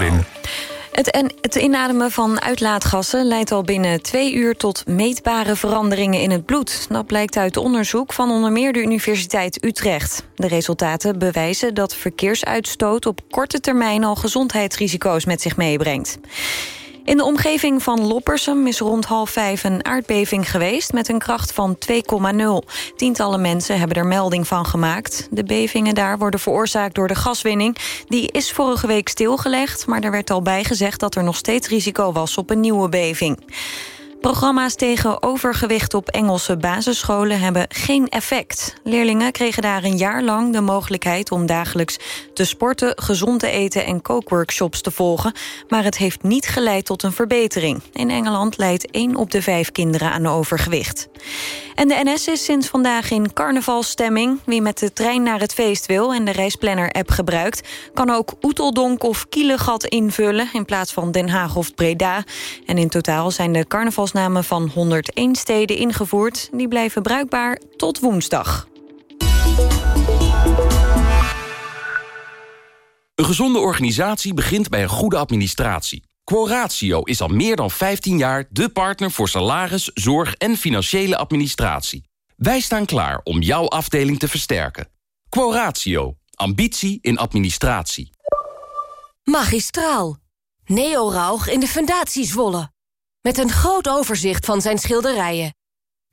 Het, het inademen van uitlaatgassen leidt al binnen twee uur tot meetbare veranderingen in het bloed. Dat blijkt uit onderzoek van onder meer de Universiteit Utrecht. De resultaten bewijzen dat verkeersuitstoot op korte termijn al gezondheidsrisico's met zich meebrengt. In de omgeving van Loppersum is rond half vijf een aardbeving geweest... met een kracht van 2,0. Tientallen mensen hebben er melding van gemaakt. De bevingen daar worden veroorzaakt door de gaswinning. Die is vorige week stilgelegd, maar er werd al bij gezegd... dat er nog steeds risico was op een nieuwe beving. Programma's tegen overgewicht op Engelse basisscholen hebben geen effect. Leerlingen kregen daar een jaar lang de mogelijkheid om dagelijks te sporten, gezond te eten en kookworkshops te volgen. Maar het heeft niet geleid tot een verbetering. In Engeland leidt één op de vijf kinderen aan overgewicht. En de NS is sinds vandaag in carnavalstemming. Wie met de trein naar het feest wil en de reisplanner-app gebruikt... kan ook Oeteldonk of Kielegat invullen in plaats van Den Haag of Breda. En in totaal zijn de carnavalsnamen van 101 steden ingevoerd. Die blijven bruikbaar tot woensdag. Een gezonde organisatie begint bij een goede administratie. Quoratio is al meer dan 15 jaar de partner voor salaris, zorg en financiële administratie. Wij staan klaar om jouw afdeling te versterken. Quoratio. Ambitie in administratie. Magistraal. Neo Rauch in de Fundatie Zwolle. Met een groot overzicht van zijn schilderijen.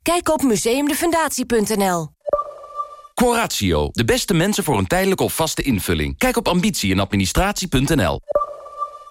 Kijk op museumdefundatie.nl. Quoratio. De beste mensen voor een tijdelijke of vaste invulling. Kijk op ambitie in administratie.nl.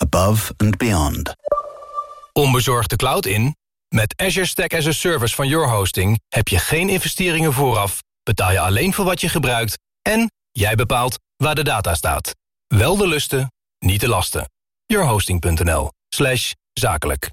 Above and beyond. Onbezorgde cloud in? Met Azure Stack as a Service van Your Hosting... heb je geen investeringen vooraf, betaal je alleen voor wat je gebruikt... en jij bepaalt waar de data staat. Wel de lusten, niet de lasten. yourhosting.nl slash zakelijk.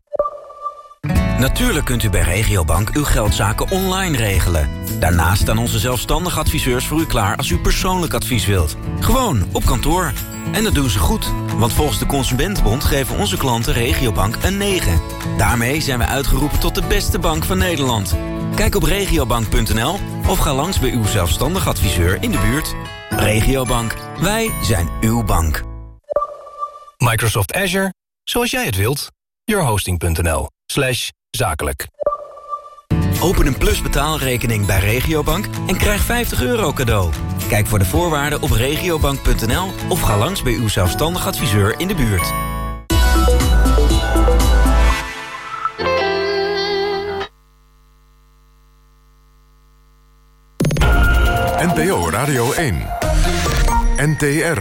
Natuurlijk kunt u bij Regiobank uw geldzaken online regelen. Daarnaast staan onze zelfstandige adviseurs voor u klaar als u persoonlijk advies wilt. Gewoon op kantoor. En dat doen ze goed, want volgens de Consumentenbond geven onze klanten Regiobank een 9. Daarmee zijn we uitgeroepen tot de beste bank van Nederland. Kijk op regiobank.nl of ga langs bij uw zelfstandig adviseur in de buurt. Regiobank, wij zijn uw bank. Microsoft Azure, zoals jij het wilt. yourhosting.nl zakelijk. Open een Plus betaalrekening bij Regiobank en krijg 50 euro cadeau. Kijk voor de voorwaarden op regiobank.nl of ga langs bij uw zelfstandig adviseur in de buurt. NPO Radio 1. NTR.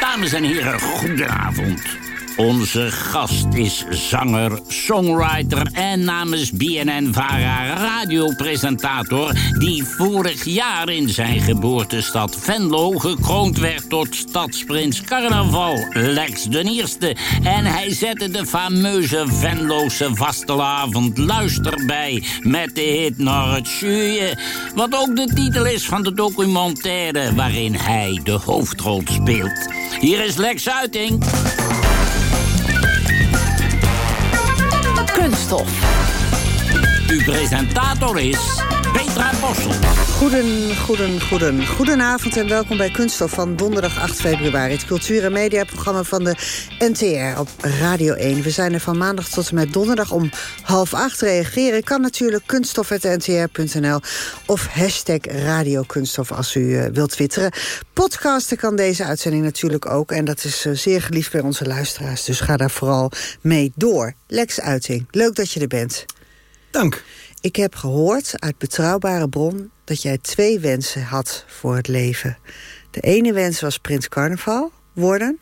Dames en heren, goedenavond. Onze gast is zanger, songwriter en namens BNN-Vara radiopresentator... die vorig jaar in zijn geboortestad Venlo gekroond werd tot stadsprins carnaval, Lex de Eerste. En hij zette de fameuze Venlose vastelavond luister bij met de hit Naar het Schuurje. Wat ook de titel is van de documentaire waarin hij de hoofdrol speelt. Hier is Lex Uiting. Kunststof. Uw presentator is Petra Bossel. Goeden, goeden, goeden, goedenavond en welkom bij Kunststof van donderdag 8 februari. Het cultuur- en mediaprogramma van de NTR op Radio 1. We zijn er van maandag tot en met donderdag om half acht. Reageren kan natuurlijk kunststof.ntr.nl of hashtag Radio Kunststof als u uh, wilt twitteren. Podcasten kan deze uitzending natuurlijk ook. En dat is uh, zeer geliefd bij onze luisteraars. Dus ga daar vooral mee door. Lex Uiting, leuk dat je er bent. Dank. Ik heb gehoord uit betrouwbare bron dat jij twee wensen had voor het leven. De ene wens was Prins Carnaval worden.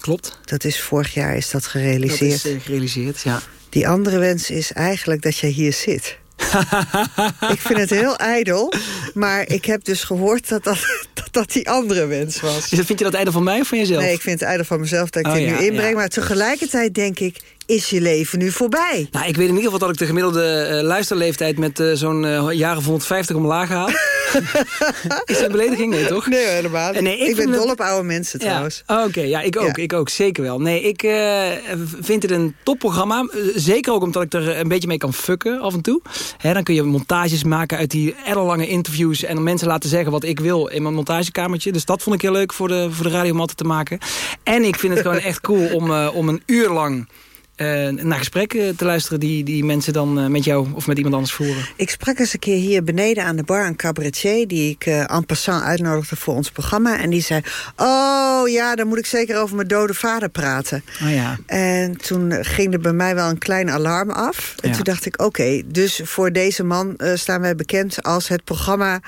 Klopt. Dat is vorig jaar is dat gerealiseerd. Dat is uh, gerealiseerd, ja. Die andere wens is eigenlijk dat jij hier zit. ik vind het heel ijdel, maar ik heb dus gehoord dat dat, dat, dat die andere wens was. Dus vind je dat ijdel van mij of van jezelf? Nee, ik vind het ijdel van mezelf dat ik oh, dit ja, nu inbreng. Ja. Maar tegelijkertijd denk ik, is je leven nu voorbij? Nou, ik weet in ieder geval dat ik de gemiddelde uh, luisterleeftijd... met uh, zo'n uh, jaren 150 omlaag haal. is dat een belediging? Nee, toch? Nee, helemaal nee, ik, ik ben dol op oude mensen trouwens. Ja. Oh, Oké, okay. ja, ik ook, ja. ik ook, zeker wel. Nee, ik vind het een topprogramma. Zeker ook omdat ik er een beetje mee kan fucken af en toe. Dan kun je montages maken uit die ellenlange interviews... en mensen laten zeggen wat ik wil in mijn montagekamertje. Dus dat vond ik heel leuk voor de, voor de radio om altijd te maken. En ik vind het gewoon echt cool om, om een uur lang... Uh, naar gesprekken te luisteren die, die mensen dan uh, met jou of met iemand anders voeren. Ik sprak eens een keer hier beneden aan de bar een cabaretier... die ik uh, en passant uitnodigde voor ons programma. En die zei, oh ja, dan moet ik zeker over mijn dode vader praten. Oh, ja. En toen ging er bij mij wel een klein alarm af. En ja. toen dacht ik, oké, okay, dus voor deze man staan wij bekend... als het programma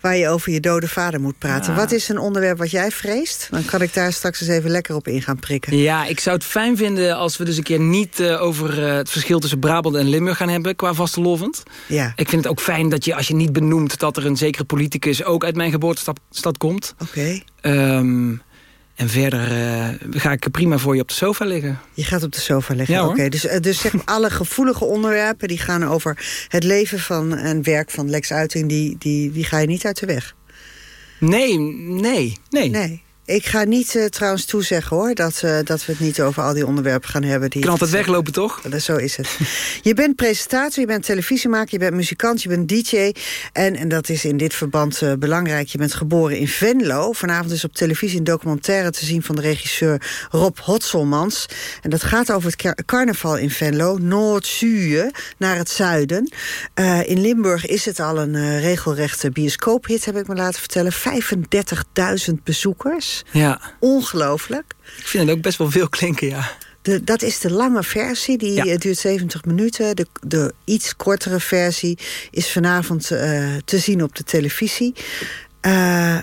waar je over je dode vader moet praten. Ja. Wat is een onderwerp wat jij vreest? Dan kan ik daar straks eens even lekker op in gaan prikken. Ja, ik zou het fijn vinden als we dus een keer niet niet uh, over uh, het verschil tussen Brabant en Limburg gaan hebben qua vastelovend. Ja. Ik vind het ook fijn dat je, als je niet benoemt dat er een zekere politicus ook uit mijn geboortestad komt. Oké. Okay. Um, en verder uh, ga ik prima voor je op de sofa liggen. Je gaat op de sofa liggen, ja, oké. Okay. Dus, dus zeg maar, alle gevoelige onderwerpen... die gaan over het leven van en werk van Lex Uiting... die, die, die ga je niet uit de weg? Nee, nee, nee. Nee. Ik ga niet uh, trouwens toezeggen hoor, dat, uh, dat we het niet over al die onderwerpen gaan hebben. Die kan altijd weglopen toch? Dat, zo is het. je bent presentator, je bent televisiemaker, je bent muzikant, je bent dj. En, en dat is in dit verband uh, belangrijk, je bent geboren in Venlo. Vanavond is op televisie een documentaire te zien van de regisseur Rob Hotselmans. En dat gaat over het carnaval in Venlo, Noord-Zuiden, naar het zuiden. in Limburg is het al een regelrechte bioscoophit, heb ik me laten vertellen. 35.000 bezoekers. Ja. Ongelooflijk. Ik vind het ook best wel veel klinken, ja. De, dat is de lange versie, die ja. duurt 70 minuten. De, de iets kortere versie is vanavond uh, te zien op de televisie. Uh,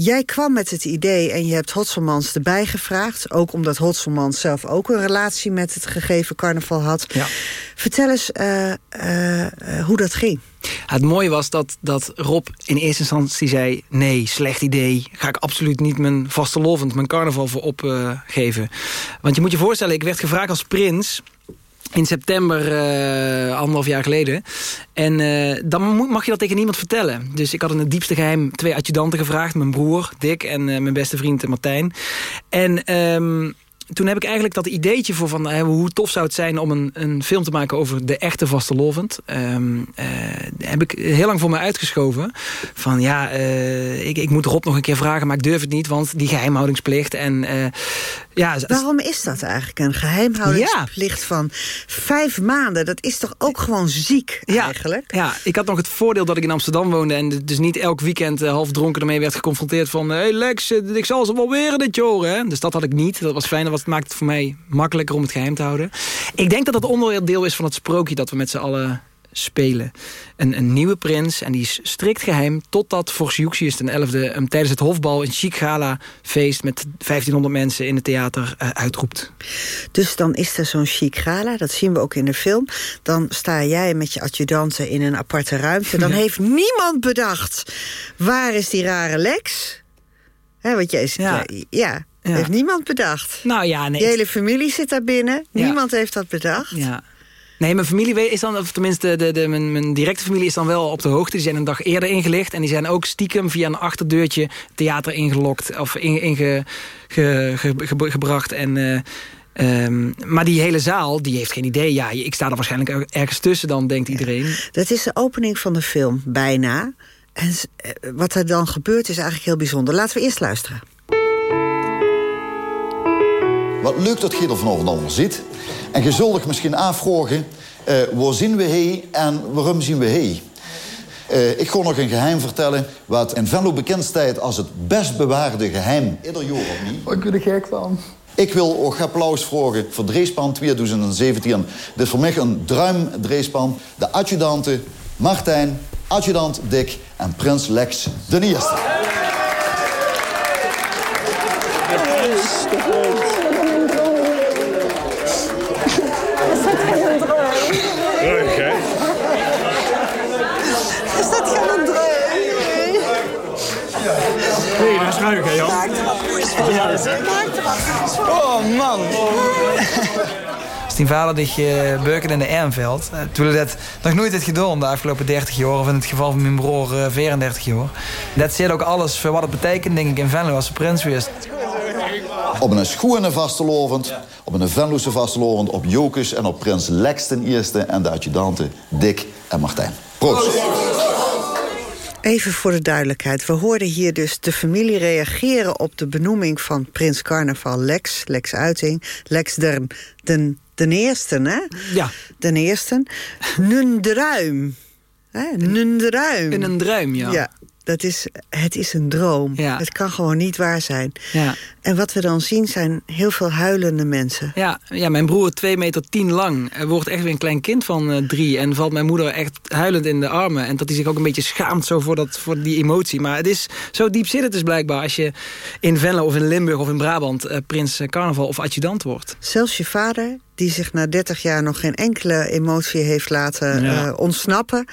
Jij kwam met het idee en je hebt Hotselmans erbij gevraagd. Ook omdat Hotselmans zelf ook een relatie met het gegeven carnaval had. Ja. Vertel eens uh, uh, hoe dat ging. Het mooie was dat, dat Rob in eerste instantie zei... nee, slecht idee, ga ik absoluut niet mijn vastelovend, mijn carnaval voor opgeven. Uh, Want je moet je voorstellen, ik werd gevraagd als prins in september, uh, anderhalf jaar geleden. En uh, dan mag je dat tegen niemand vertellen. Dus ik had in het diepste geheim twee adjudanten gevraagd. Mijn broer, Dick, en uh, mijn beste vriend Martijn. En... Um, toen heb ik eigenlijk dat ideetje voor van uh, hoe tof zou het zijn om een, een film te maken over de echte vastelovend. Um, uh, heb ik heel lang voor me uitgeschoven. Van ja, uh, ik, ik moet Rob nog een keer vragen, maar ik durf het niet, want die geheimhoudingsplicht. En, ja, Waarom is dat eigenlijk? Een geheimhoudingsplicht ja. van vijf maanden, dat is toch ook gewoon ziek eigenlijk? Ja, ik had nog het voordeel dat ik in Amsterdam woonde en dus niet elk weekend half dronken ermee werd geconfronteerd van hé hey Lex, ik zal ze wel weer dit horen. Hè? Dus dat had ik niet, dat was fijn, dat maakt het voor mij makkelijker om het geheim te houden. Ik denk dat dat onderdeel is van het sprookje dat we met z'n allen spelen. Een, een, nieuwe prins en die is strikt geheim... totdat Vorsiuxius ten 11e hem tijdens het hofbal... een chic gala feest met 1500 mensen in het theater uh, uitroept. Dus dan is er zo'n chic gala, dat zien we ook in de film. Dan sta jij met je adjudanten in een aparte ruimte. Dan heeft niemand bedacht, waar is die rare Lex... He, want jij, ja. ja. Ja. Heeft niemand bedacht. Nou ja, nee. Je hele familie zit daar binnen. Niemand heeft dat bedacht. Ja. Nee, mijn familie is dan, of tenminste de, de, mijn, mijn, directe familie is dan wel op de hoogte. Die zijn een dag eerder ingelicht. En die zijn ook stiekem via een achterdeurtje theater ingelokt. Of inge, inge, ge, ge, ge, gebracht. En, uh, um, maar die hele zaal, die heeft geen idee. Ja, ik sta er waarschijnlijk ergens tussen dan, denkt iedereen. Dat is de opening van de film, bijna. En eh, wat er dan gebeurt is eigenlijk heel bijzonder. Laten we eerst luisteren. Wat leuk dat je er vanavond allemaal zit. En je zult misschien afvragen... Uh, waar zien we hij en waarom zien we hij? Uh, ik ga nog een geheim vertellen... wat in Venlo bekend staat als het best bewaarde geheim. Ieder jaar of niet? Ik ben er gek van. Ik wil ook applaus vragen voor Dreespan 2017. Dit is voor mij een druim Dreespan. De adjudanten Martijn, adjudant Dick en prins Lex de Eerste. Is dat geen droom? Nee, dat is ruik, hè, Jan? Oh, man. Stien Vaderdig Burken in de Ernveld. Uh, toen dat nog nooit het gedaan de afgelopen 30 jaar. Of in het geval van mijn broer uh, 34 jaar. Dat zit ook alles voor wat het betekent, denk ik, in Venlo als ze prins. Op een schoene vastelovend, op een Venloze vastelovend, op Jokus en op prins Lex ten eerste en de adjudanten Dick en Martijn. Proost. Even voor de duidelijkheid. We hoorden hier dus de familie reageren op de benoeming van prins carnaval Lex. Lex Uiting. Lex den, den, den eerste, hè? Ja. Den eerste. Nun druim. Hè? Nun druim. In een druim, ja. Ja. Dat is, het is een droom. Ja. Het kan gewoon niet waar zijn. Ja. En wat we dan zien zijn heel veel huilende mensen. Ja, ja mijn broer 2 meter 10 lang. Er wordt echt weer een klein kind van uh, drie. En valt mijn moeder echt huilend in de armen. En dat hij zich ook een beetje schaamt zo voor, dat, voor die emotie. Maar het is zo diep zit het dus blijkbaar. Als je in Venlo of in Limburg of in Brabant... Uh, prins carnaval of adjudant wordt. Zelfs je vader, die zich na 30 jaar nog geen enkele emotie heeft laten Ja. uh, ontsnappen...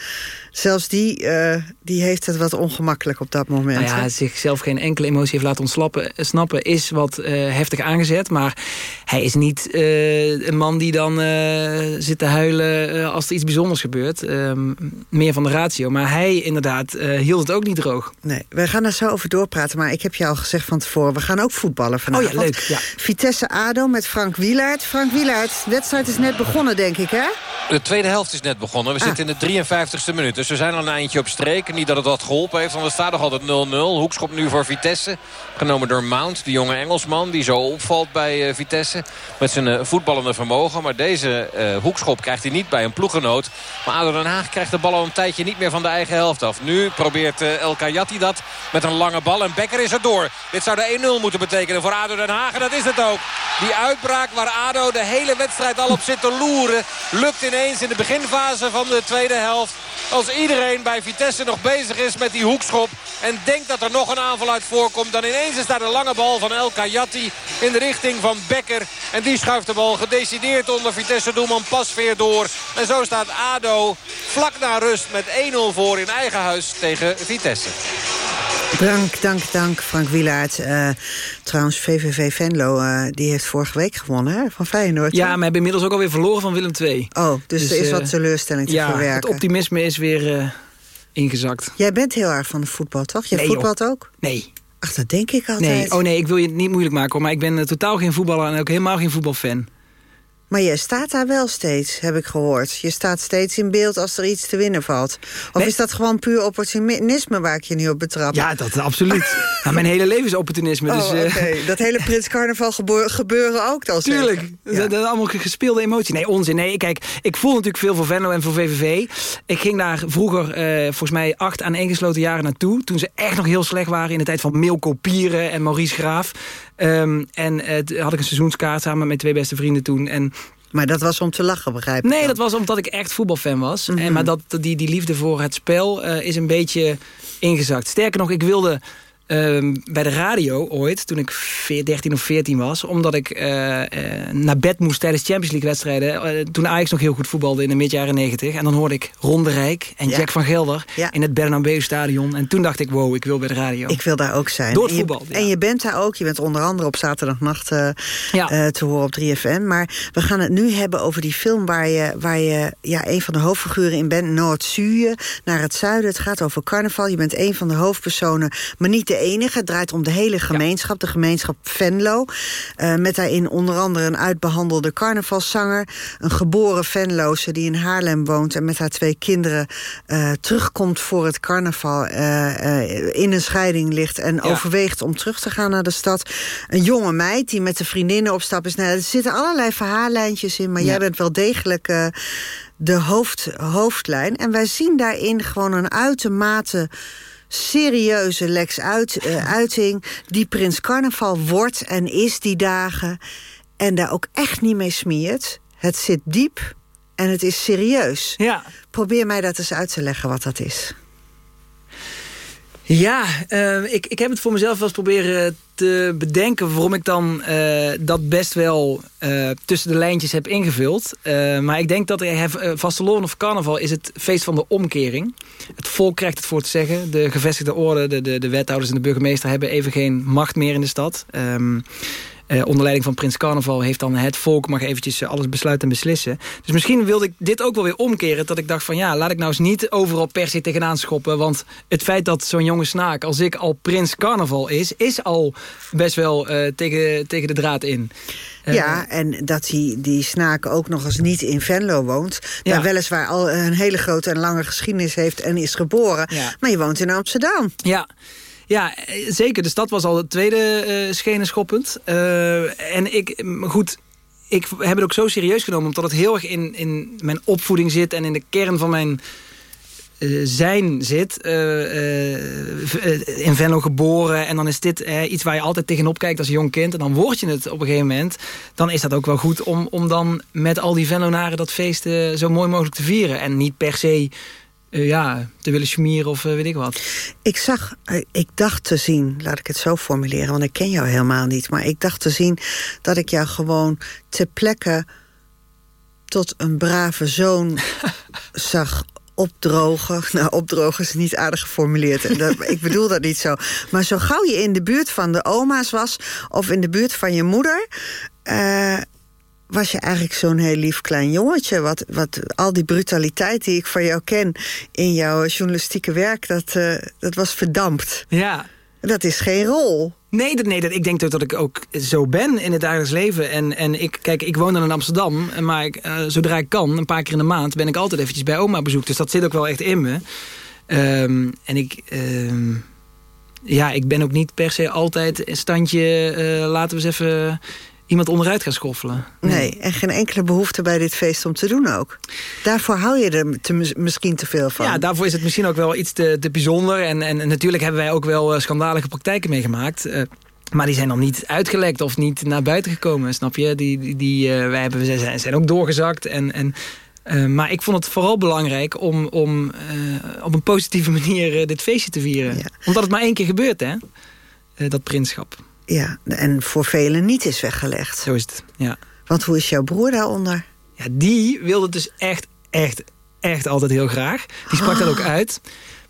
zelfs die, uh, die heeft het wat ongemakkelijk op dat moment. Nou ja, hè? zichzelf geen enkele emotie heeft laten ontsnappen, snappen... is wat uh, heftig aangezet. Maar hij is niet uh, een man die dan uh, zit te huilen als er iets bijzonders gebeurt. Um, meer van de ratio. Maar hij inderdaad hield het ook niet droog. Nee, we gaan er zo over doorpraten. Maar ik heb je al gezegd van tevoren, we gaan ook voetballen vanavond. Oh ja, leuk. Ja. Vitesse-ADO met Frank Wielaert. Frank Wielaert, de wedstrijd is net begonnen, denk ik, hè? De tweede helft is net begonnen. We ah. zitten in de 53ste minuut. Dus we zijn al een eindje op streek. Niet dat het wat geholpen heeft, want er staat nog altijd 0-0. Hoekschop nu voor Vitesse. Genomen door Mount, die jonge Engelsman. Die zo opvalt bij uh, Vitesse. Met zijn uh, voetballende vermogen. Maar deze uh, hoekschop krijgt hij niet bij een ploeggenoot. Maar ADO Den Haag krijgt de bal al een tijdje niet meer van de eigen helft af. Nu probeert El Kayati dat met een lange bal. En Becker is er door. Dit zou de 1-0 moeten betekenen voor ADO Den Haag. En dat is het ook. Die uitbraak waar ADO de hele wedstrijd al op zit te loeren. Lukt ineens in de beginfase van de tweede helft. Als iedereen bij Vitesse nog bezig is met die hoekschop. En denkt dat er nog een aanval uit voorkomt. Dan ineens is daar de lange bal van El Kayati in de richting van Becker. En die schuift de bal gedecideerd onder Vitesse-doelman Pasveer door. En zo staat ADO vlak na rust met 1-0 voor in eigen huis tegen Vitesse. Dank, dank, dank Frank Wielaert. Uh, trouwens, VVV Venlo, uh, die heeft vorige week gewonnen hè, van Feyenoord. Ja, maar hebben inmiddels ook alweer verloren van Willem II. Oh, dus, dus er is uh, wat teleurstelling te ja, verwerken. het optimisme is weer ingezakt. Jij bent heel erg van de voetbal, toch? Jij nee, voetbalt joh. ook? Nee. Ach, dat denk ik altijd. Nee. Oh nee, ik wil je het niet moeilijk maken. Maar ik ben totaal geen voetballer en ook helemaal geen voetbalfan. Maar jij staat daar wel steeds, heb ik gehoord. Je staat steeds in beeld als er iets te winnen valt. Of nee. is dat gewoon puur opportunisme waar ik je nu op betrap? Ja, dat absoluut. nou, mijn hele leven is opportunisme. Oh, dus, uh... okay. Dat hele Prins Carnaval gebeuren ook dan Tuurlijk. Ja. Dat, dat allemaal gespeelde emotie. Nee, onzin. Nee, kijk, ik voel natuurlijk veel voor Venlo en voor VVV. Ik ging daar vroeger, uh, volgens mij, acht aan ingesloten jaren naartoe. Toen ze echt nog heel slecht waren in de tijd van Milko Pieren en Maurice Graaf. Um, en uh, had ik een seizoenskaart samen met mijn twee beste vrienden toen. En maar dat was om te lachen, begrijp ik? Nee, dan. dat was omdat ik echt voetbalfan was. Mm -hmm. en, maar dat, die, die liefde voor het spel uh, is een beetje ingezakt. Sterker nog, ik wilde uh, bij de radio ooit, toen ik 13 of 14 was... omdat ik uh, uh, naar bed moest tijdens Champions League wedstrijden... toen Ajax nog heel goed voetbalde in de mid-jaren 90. En dan hoorde ik Ron de Rijk en ja. Jack van Gelder ja. in het Bernabeu-stadion. En toen dacht ik, wow, ik wil bij de radio. Ik wil daar ook zijn. Door het voetbal. En je, ja. en je bent daar ook. Je bent onder andere op zaterdagnacht te horen op 3FM. Maar we gaan het nu hebben over die film... waar je, waar je ja, een van de hoofdfiguren in bent. Noord-Zuur, naar het zuiden. Het gaat over carnaval. Je bent een van de hoofdpersonen, maar niet de de enige. Het draait om de hele gemeenschap, de gemeenschap Venlo. Uh, met daarin onder andere een uitbehandelde carnavalszanger. Een geboren Venloze die in Haarlem woont... en met haar twee kinderen uh, terugkomt voor het carnaval... Uh, in een scheiding ligt en overweegt om terug te gaan naar de stad. Een jonge meid die met de vriendinnen op stap is. Nou, er zitten allerlei verhaallijntjes in, maar jij bent wel degelijk de hoofd, hoofdlijn. En wij zien daarin gewoon een uitermate serieuze Lex uit, uh, uiting... die Prins Carnaval wordt en is die dagen... en daar ook echt niet mee smiert. Het zit diep en het is serieus. Ja. Probeer mij dat eens uit te leggen wat dat is. Ja, uh, ik, ik heb het voor mezelf wel eens proberen te bedenken... waarom ik dan uh, dat best wel uh, tussen de lijntjes heb ingevuld. maar ik denk dat Vastelovend of Carnaval is het feest van de omkering. Het volk krijgt het voor te zeggen. De gevestigde orde, de, de, de wethouders en de burgemeester... hebben even geen macht meer in de stad. Um, uh, onder leiding van Prins Carnaval heeft dan het volk mag eventjes eh, alles besluiten en beslissen. Dus misschien wilde ik dit ook wel weer omkeren. Dat ik dacht van ja, laat ik nou eens niet overal per se tegenaan schoppen. Want het feit dat zo'n jonge snaak als ik al Prins Carnaval is... is al best wel uh, tegen, tegen de draad in. Ja, en dat die, die snaak ook nog eens niet in Venlo woont. Ja. Daar weliswaar al een hele grote en lange geschiedenis heeft en is geboren. Ja. Maar je woont in Amsterdam. Ja, ja, zeker. De stad was al het tweede uh, schenen. Uh, en ik, goed, ik heb het ook zo serieus genomen... omdat het heel erg in, in mijn opvoeding zit... en in de kern van mijn zijn zit. in Venlo geboren. En dan is dit iets waar je altijd tegenop kijkt als jong kind. En dan word je het op een gegeven moment. Dan is dat ook wel goed om, om dan met al die Venlonaren... dat feest zo mooi mogelijk te vieren. En niet per se uh, ja, te willen schmieren of uh, weet ik wat. Ik zag, uh, ik dacht te zien, laat ik het zo formuleren... want ik ken jou helemaal niet... maar ik dacht te zien dat ik jou gewoon ter plekke... tot een brave zoon zag opdrogen. Nou, opdrogen is niet aardig geformuleerd. Dat, ik bedoel dat niet zo. Maar zo gauw je in de buurt van de oma's was... of in de buurt van je moeder... Uh, was je eigenlijk zo'n heel lief klein jongetje. Wat, wat, al die brutaliteit die ik van jou ken in jouw journalistieke werk... dat, uh, dat was verdampt. Ja. Dat is geen rol. Nee, dat, nee dat, ik denk dat, dat ik ook zo ben in het dagelijks leven. En, en ik, kijk, ik woon dan in Amsterdam. Maar ik, uh, zodra ik kan, een paar keer in de maand... ben ik altijd eventjes bij oma bezoek. Dus dat zit ook wel echt in me. Um, en ik... Um, ja, ik ben ook niet per se altijd een standje... Uh, laten we eens even iemand onderuit gaan schoffelen. Nee. nee. en geen enkele behoefte bij dit feest om te doen ook. Daarvoor hou je er te, misschien te veel van. Ja, daarvoor is het misschien ook wel iets te, te bijzonder. En, en, en natuurlijk hebben wij ook wel schandalige praktijken meegemaakt... Uh, maar die zijn dan niet uitgelekt of niet naar buiten gekomen, snap je? Die, die, die uh, wij hebben, we zijn, zijn ook doorgezakt. En, en, uh, maar ik vond het vooral belangrijk om, om op een positieve manier dit feestje te vieren. Ja. Omdat het maar één keer gebeurt, hè? dat prinschap. Ja, en voor velen niet is weggelegd. Zo is het, ja. Want hoe is jouw broer daaronder? Ja, die wilde dus echt, echt, echt altijd heel graag. Die sprak oh. dat ook uit.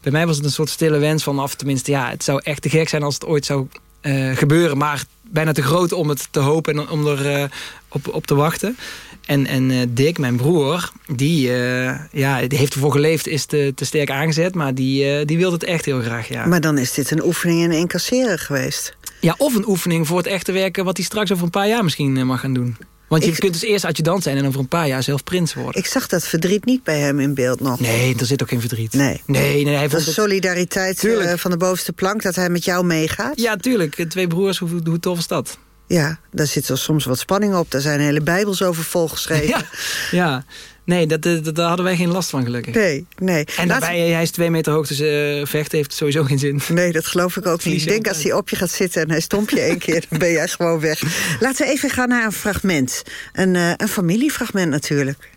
Bij mij was het een soort stille wens van af. Tenminste, ja, het zou echt te gek zijn als het ooit zou uh, gebeuren. Maar bijna te groot om het te hopen en om er uh, op, op te wachten. En, en uh, Dick, mijn broer, die, uh, ja, die heeft ervoor geleefd, is te, te sterk aangezet. Maar die, uh, die wilde het echt heel graag, ja. Maar dan is dit een oefening in incasseren geweest. Ja, of een oefening voor het echte werken... wat hij straks over een paar jaar misschien mag gaan doen. Want je ik, kunt dus eerst adjudant zijn en over een paar jaar zelf prins worden. Ik zag dat verdriet niet bij hem in beeld nog. Nee, er zit ook geen verdriet. Nee. Nee, nee hij dat is solidariteit uh, van de bovenste plank dat hij met jou meegaat? Ja, tuurlijk. Twee broers, hoe, hoe tof is dat? Ja, daar zit soms wat spanning op. Daar zijn hele bijbels over volgeschreven. Ja, ja. Nee, dat, dat, daar hadden wij geen last van gelukkig. Nee, nee. En daarbij, hij is twee meter hoog, dus uh, vechten heeft sowieso geen zin. Nee, dat geloof ik ook niet. Ik denk als hij op je gaat zitten en hij stompt je één keer... dan ben jij gewoon weg. Laten we even gaan naar een fragment. Een, uh, een familiefragment natuurlijk.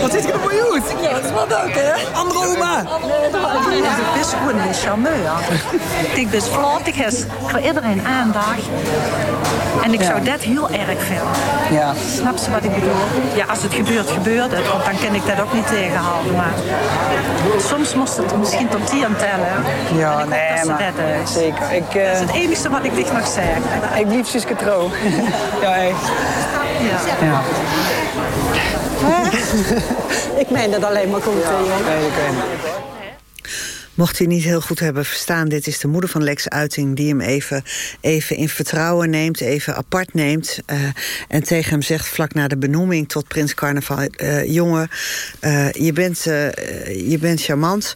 Wat zit je er voor is hè? Andere oma. Het is gewoon een charmeur. Ik ben vlot, ik heb voor iedereen aandacht. En ik zou dat heel erg vinden. Ja. Snap ze wat ik bedoel? Ja, als het gebeurt, gebeurt het. Want dan kan ik dat ook niet tegenhouden. Maar soms moest het misschien tot tien tellen. Ja, nee, maar dat zeker. Ik, uh... Dat is het enige wat ik dicht nog zeg. Ik lief Suske Tro. ja, echt. Ja. ja. ik meen dat alleen maar goed, ja. Nee, ik weet Mocht hij niet heel goed hebben verstaan... dit is de moeder van Lex Uiting... die hem even, even in vertrouwen neemt, even apart neemt... Uh, en tegen hem zegt vlak na de benoeming tot prins Carnaval... Uh, jongen, uh, je, bent, je bent charmant.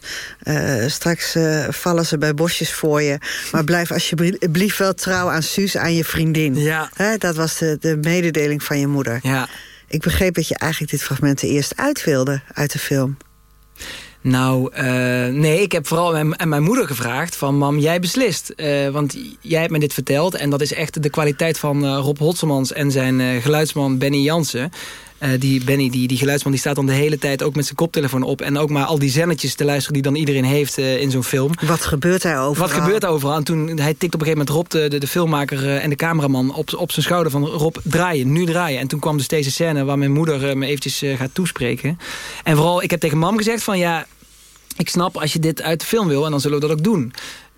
straks vallen ze bij bosjes voor je. Maar blijf alsjeblieft wel trouw aan Suus, aan je vriendin. Ja. dat was de, de mededeling van je moeder. Ja. Ik begreep dat je eigenlijk dit fragment er eerst uit wilde uit de film. Nou, uh, nee, ik heb vooral aan mijn, mijn moeder gevraagd van... mam, jij beslist, uh, want jij hebt me dit verteld... en dat is echt de kwaliteit van uh, Rob Hotsemans en zijn geluidsman Benny Jansen... die Benny, die, die geluidsman, die staat dan de hele tijd ook met zijn koptelefoon op... en ook maar al die zennetjes te luisteren die dan iedereen heeft in zo'n film. Wat gebeurt hij overal? Wat gebeurt er overal? En toen, hij tikt op een gegeven moment Rob, de, de, de filmmaker en de cameraman... Op, op zijn schouder van Rob, draaien, nu draaien. En toen kwam dus deze scène waar mijn moeder me eventjes gaat toespreken. En vooral, ik heb tegen mam gezegd van... ja ik snap als je dit uit de film wil en dan zullen we dat ook doen.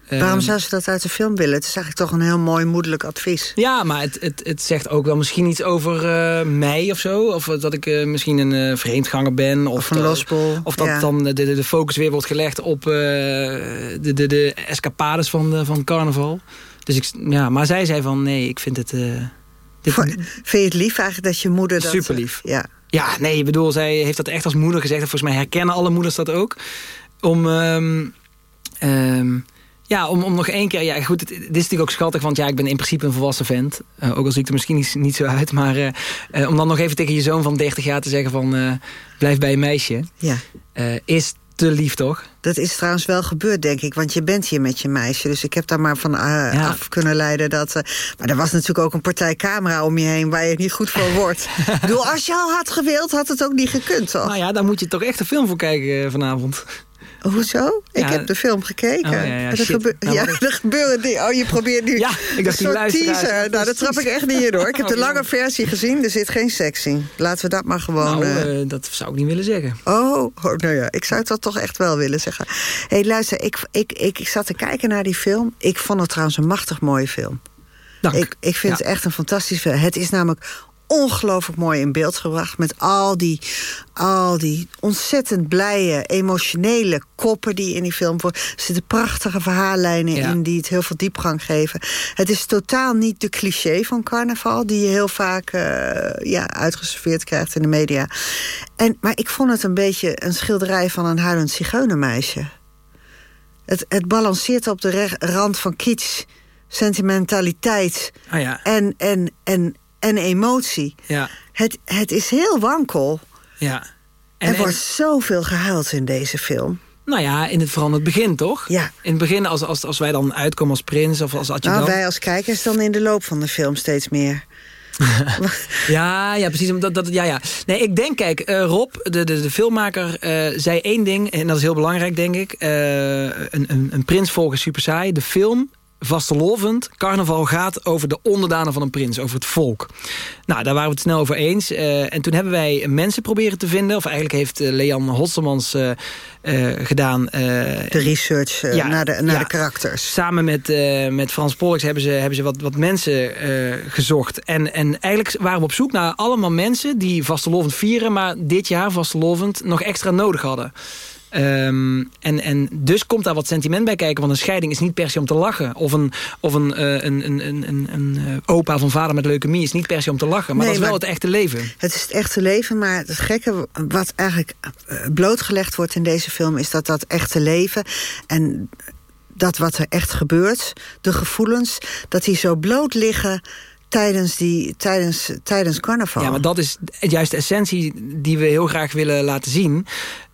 Waarom Ehm, zou ze dat uit de film willen? Het is eigenlijk toch een heel mooi moederlijk advies. Ja, maar het, het, het zegt ook wel misschien iets over uh, mij of zo. Of dat ik uh, misschien een uh, vreemdganger ben. Of, of een losbol. Of dat ja. dan de, de, focus weer wordt gelegd op de, de, de escapades van, van carnaval. Dus ik, ja, maar zij zei van nee, ik vind het... Dit... Vind je het lief eigenlijk dat je moeder dat... Super lief. Ja. Ja, nee, ik bedoel, zij heeft dat echt als moeder gezegd. En volgens mij herkennen alle moeders dat ook. Om, um, um, ja, om, om nog één keer... Ja, goed, het, dit is natuurlijk ook schattig, want ja, ik ben in principe een volwassen vent. Uh, ook al zie ik er misschien niet, niet zo uit. Maar uh, uh, om dan nog even tegen je zoon van 30 jaar te zeggen van... blijf bij een meisje. Ja. is te lief, toch? Dat is trouwens wel gebeurd, denk ik. Want je bent hier met je meisje. Dus ik heb daar maar van uh, ja. af kunnen leiden. Dat, uh, maar er was natuurlijk ook een partij camera om je heen... waar je het niet goed voor wordt. ik bedoel, als je al had gewild, had het ook niet gekund, toch? Nou ja, daar moet je toch echt een film voor kijken vanavond. Hoezo? Ik ja, heb de film gekeken. Oh, ja, ja, er, gebe nou, ja, er gebeuren dingen. Oh, je probeert nu ja, ik dacht, een soort teaser. Nou, dat trap ik echt niet in, hoor. Ik heb de lange versie gezien. Er zit geen seks in. Laten we dat maar gewoon... Nou, uh, dat zou ik niet willen zeggen. Oh, oh, nou ja. Ik zou het dat toch echt wel willen zeggen. Hé, hey, luister. Ik, ik, ik, ik zat te kijken naar die film. Ik vond het trouwens een machtig mooie film. Dank. Ik, ik vind het echt een fantastische film. Het is namelijk ongelooflijk mooi in beeld gebracht. Met al die, al die ontzettend blije, emotionele koppen die in die film voor. Er zitten prachtige verhaallijnen ja. in die het heel veel diepgang geven. Het is totaal niet de cliché van carnaval... die je heel vaak uh, ja, uitgeserveerd krijgt in de media. En, maar ik vond het een beetje een schilderij van een huilend zigeunermeisje. Het, het balanceert op de rand van kitsch, sentimentaliteit... Ah, ja. en, en, en, en emotie. Ja. Het, het is heel wankel. Ja. En, er wordt en... zoveel gehuild in deze film. Nou ja, in het, vooral het begin, toch? Ja. In het begin, als, als, als wij dan uitkomen als prins of als adjudant... Nou, wij als kijkers dan in de loop van de film steeds meer. ja, ja, precies. Dat, dat, ja, ja. Nee, ik denk, kijk, uh, Rob, de, de, de filmmaker, uh, zei één ding... en dat is heel belangrijk, denk ik. Uh, een, een, een prins volgen super saai. De film vastelovend. Carnaval gaat over de onderdanen van een prins, over het volk. Nou, daar waren we het snel over eens. Uh, en toen hebben wij mensen proberen te vinden. Of eigenlijk heeft uh, Leon Hotselmans uh, gedaan... de research ja, naar, de, naar ja, de karakters. Samen met, met Frans Polks hebben ze, hebben ze wat, wat mensen gezocht. En, en eigenlijk waren we op zoek naar allemaal mensen... die vastelovend vieren, maar dit jaar vastelovend nog extra nodig hadden. Um, en, en dus komt daar wat sentiment bij kijken. Want een scheiding is niet per se om te lachen. Of een, of een, uh, een, een, een, een, een opa een vader met leukemie is niet per se om te lachen. Maar nee, dat is wel het echte leven. Het is het echte leven, maar het gekke wat eigenlijk blootgelegd wordt in deze film... is dat dat echte leven en dat wat er echt gebeurt, de gevoelens... dat die zo bloot liggen tijdens, die, tijdens, tijdens carnaval. Ja, maar dat is juist de essentie die we heel graag willen laten zien.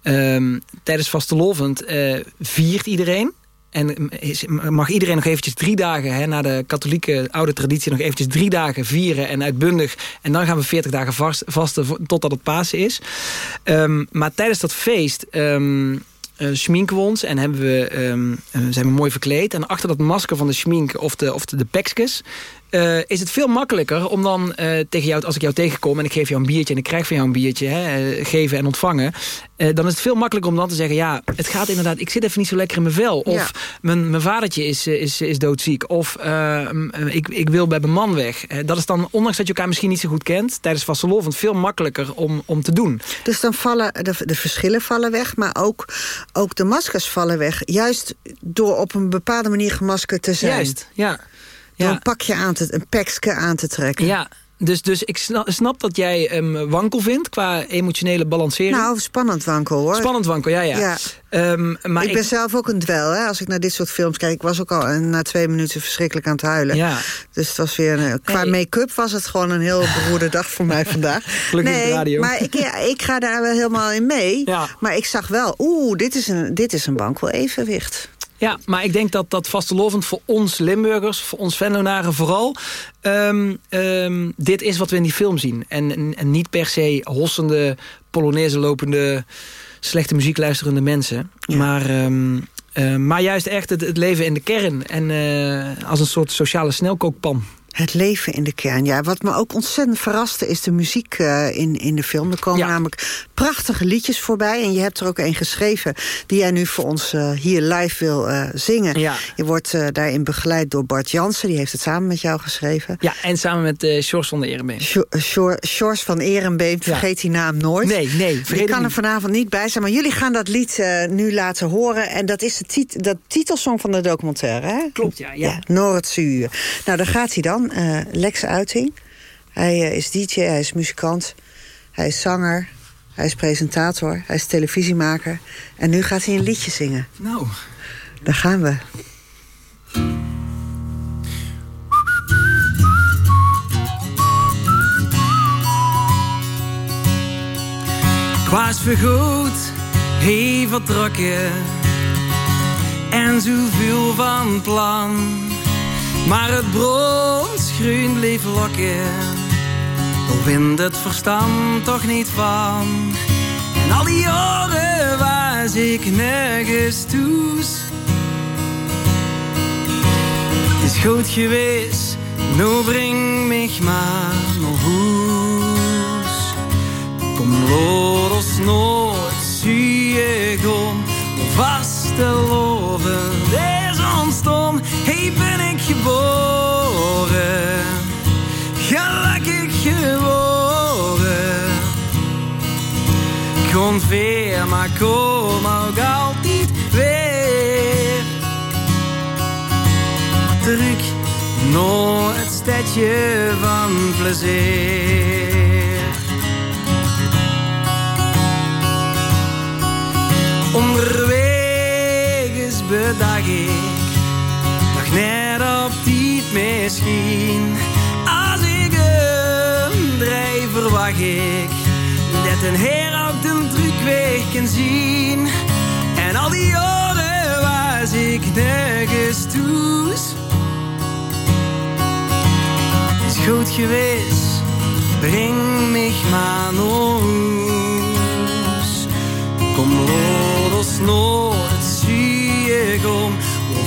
Um, tijdens vastelovend uh, viert iedereen. En is, mag iedereen nog eventjes drie dagen... Hè, na de katholieke oude traditie nog eventjes drie dagen vieren... en uitbundig. En dan gaan we veertig dagen vast, vasten totdat het Pasen is. Um, maar tijdens dat feest... Um, schminken we ons en hebben we, uh, zijn we mooi verkleed. En achter dat masker van de schmink of de, of de, de eh, is het veel makkelijker om dan eh, tegen jou, als ik jou tegenkom en ik geef jou een biertje en ik krijg van jou een biertje, hè, eh, geven en ontvangen, dan is het veel makkelijker om dan te zeggen, ja, het gaat inderdaad, ik zit even niet zo lekker in mijn vel. Of Ja. mijn, mijn vadertje is, is, is doodziek. Of eh, m- eh, ik, ik wil bij mijn man weg. Dat is dan, ondanks dat je elkaar misschien niet zo goed kent, tijdens vastelovend veel makkelijker om, om te doen. Dus dan vallen de, de verschillen vallen weg, maar ook, ook de maskers vallen weg. Juist door op een bepaalde manier gemaskerd te zijn. Juist, ja. Door een pakje aan te, een pekske aan te trekken. Ja, dus, dus ik snap, dat jij hem wankel vindt qua emotionele balancering. Nou, spannend wankel hoor. Spannend wankel, ja, ja. Ja. Ehm, maar ik ben zelf ook een dwel, hè, als ik naar dit soort films kijk. Ik was ook al eh, na twee minuten verschrikkelijk aan het huilen. Ja. Dus het was weer een, qua make-up was het gewoon een heel beroerde dag voor mij vandaag. Gelukkig nee, radio. maar ik, ja, ik ga daar wel helemaal in mee. Ja. Maar ik zag wel, oeh, dit is een, dit is een wankel evenwicht. Ja, maar ik denk dat dat vastelovend voor ons Limburgers, voor ons Venlonaren vooral... ehm, ehm, dit is wat we in die film zien. En, en, en niet per se hossende, polonaise lopende, slechte muziek luisterende mensen. Maar, ehm, eh, maar juist echt het, het leven in de kern. En eh, als een soort sociale snelkookpan. Het leven in de kern, ja. Wat me ook ontzettend verraste is de muziek eh, in, in de film. Er komen namelijk prachtige liedjes voorbij. En je hebt er ook een geschreven die jij nu voor ons eh, hier live wil eh, zingen. Je wordt daarin begeleid door Bart Jansen. Die heeft het samen met jou geschreven. Ja, en samen met uh, Sjors van de Erenbeen. Sjors van Erenbeen, vergeet die naam nooit. Nee, nee, vergeet Die kan er vanavond niet bij zijn. Maar jullie gaan dat lied nu laten horen. En dat is de tit dat titelsong van de documentaire, hè? Klopt, ja. ja. Noord Zuur. Nou, daar gaat hij dan. Uh, Lex Uiting. Hij uh, is DJ, hij is muzikant. Hij is zanger. Hij is presentator. Hij is televisiemaker. En nu gaat hij een liedje zingen. Nou. Daar gaan we. Ik was vergoed, heel vertrokken en zoveel van plan. Maar het bronsgroen bleef lokken, daar wint het verstand toch niet van. En al die jaren was ik nergens toes. Het is goed geweest, nu breng mij maar naar huis. Kom ons nooit zien om vast te loven. Deze ontstom, hey ben ik geboren, gelukkig geboren. Kom weer, maar kom ook altijd weer. Terug naar het stadje van plezier. Bedag ik nog net op die misschien. Als ik een draai verwacht ik dat een heer ook de drukweg kan zien. En al die jaren was ik nergens toes. Is goed geweest, breng mij maar naar. Kom ons nooit om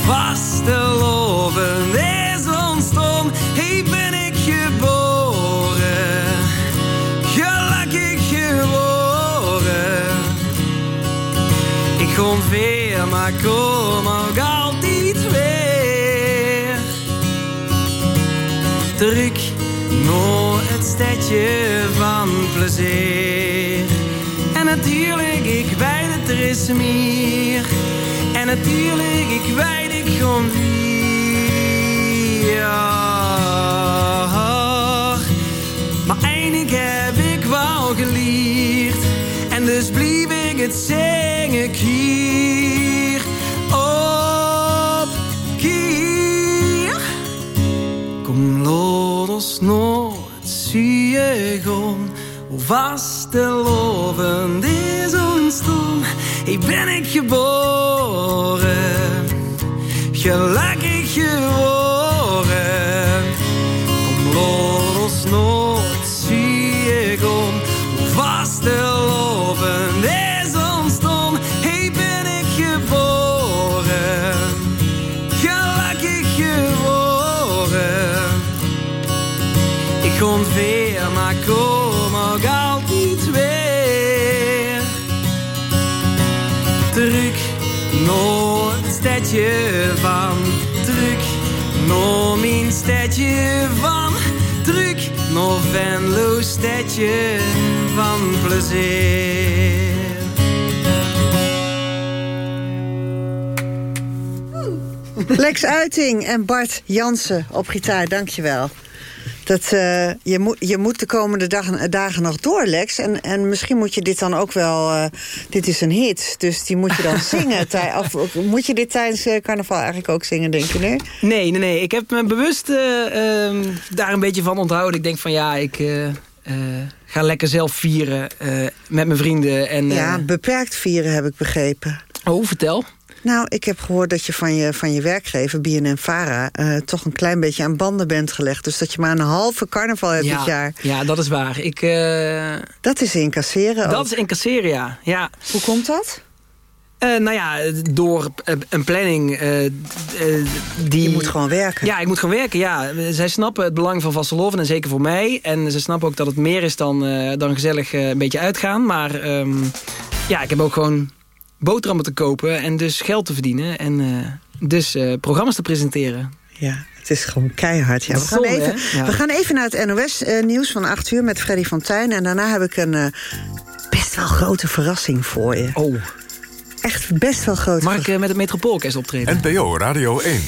vast te loven. Is ontstom, hey ben ik geboren, gelukkig geboren. Ik kom weer, maar kom ook altijd weer. Terug naar het stadje van plezier. En natuurlijk, ik weet het, er. En natuurlijk, ik weet, ik kom weer. Maar eindelijk heb ik wel geleerd. En dus blieb ik het zingen hier. Op kier. Kom, laat ons nooit zien om. Hoe vast te loven is ontstom. Ik ben ik geboren, gelukkig geboren. Van, terug naar mijn stadje van, terug naar Venlo stadje van plezier. Lex Uiting en Bart Jansen op gitaar, dankjewel. Dat, uh, je, moet, je moet de komende dagen, dagen nog door, Lex. En, en misschien moet je dit dan ook wel... Uh, dit is een hit, dus die moet je dan zingen. Of moet je dit tijdens uh, carnaval eigenlijk ook zingen, denk je, nee? Nee, nee, nee. Ik heb me bewust ehm, daar een beetje van onthouden. Ik denk van ja, ik... ga lekker zelf vieren met mijn vrienden. En, ja, beperkt vieren heb ik begrepen. Oh, vertel. Nou, ik heb gehoord dat je van je, van je werkgever, BNN-Vara... Uh, toch een klein beetje aan banden bent gelegd. Dus dat je maar een halve carnaval hebt ja, dit jaar. Ja, dat is waar. Ik, uh... Dat is incasseren Dat is incasseren, ja. ja. Hoe komt dat? Uh, nou ja, door een planning die... Je moet gewoon werken. Ja, ik moet gewoon werken, ja. Zij snappen het belang van Vasteloven en zeker voor mij. En ze snappen ook dat het meer is dan, dan gezellig een beetje uitgaan. Maar um, ja, ik heb ook gewoon boterhammen te kopen en dus geld te verdienen. En uh, dus uh, programma's te presenteren. Ja, het is gewoon keihard. Ja, we, gaan even, ja. we gaan even naar het NOS-nieuws van 8 uur met Freddy van Tijn. En daarna heb ik een uh, best wel grote verrassing voor je. Oh. Echt best wel groot. Mag ik met het Metropoolorkest optreden? NPO Radio 1.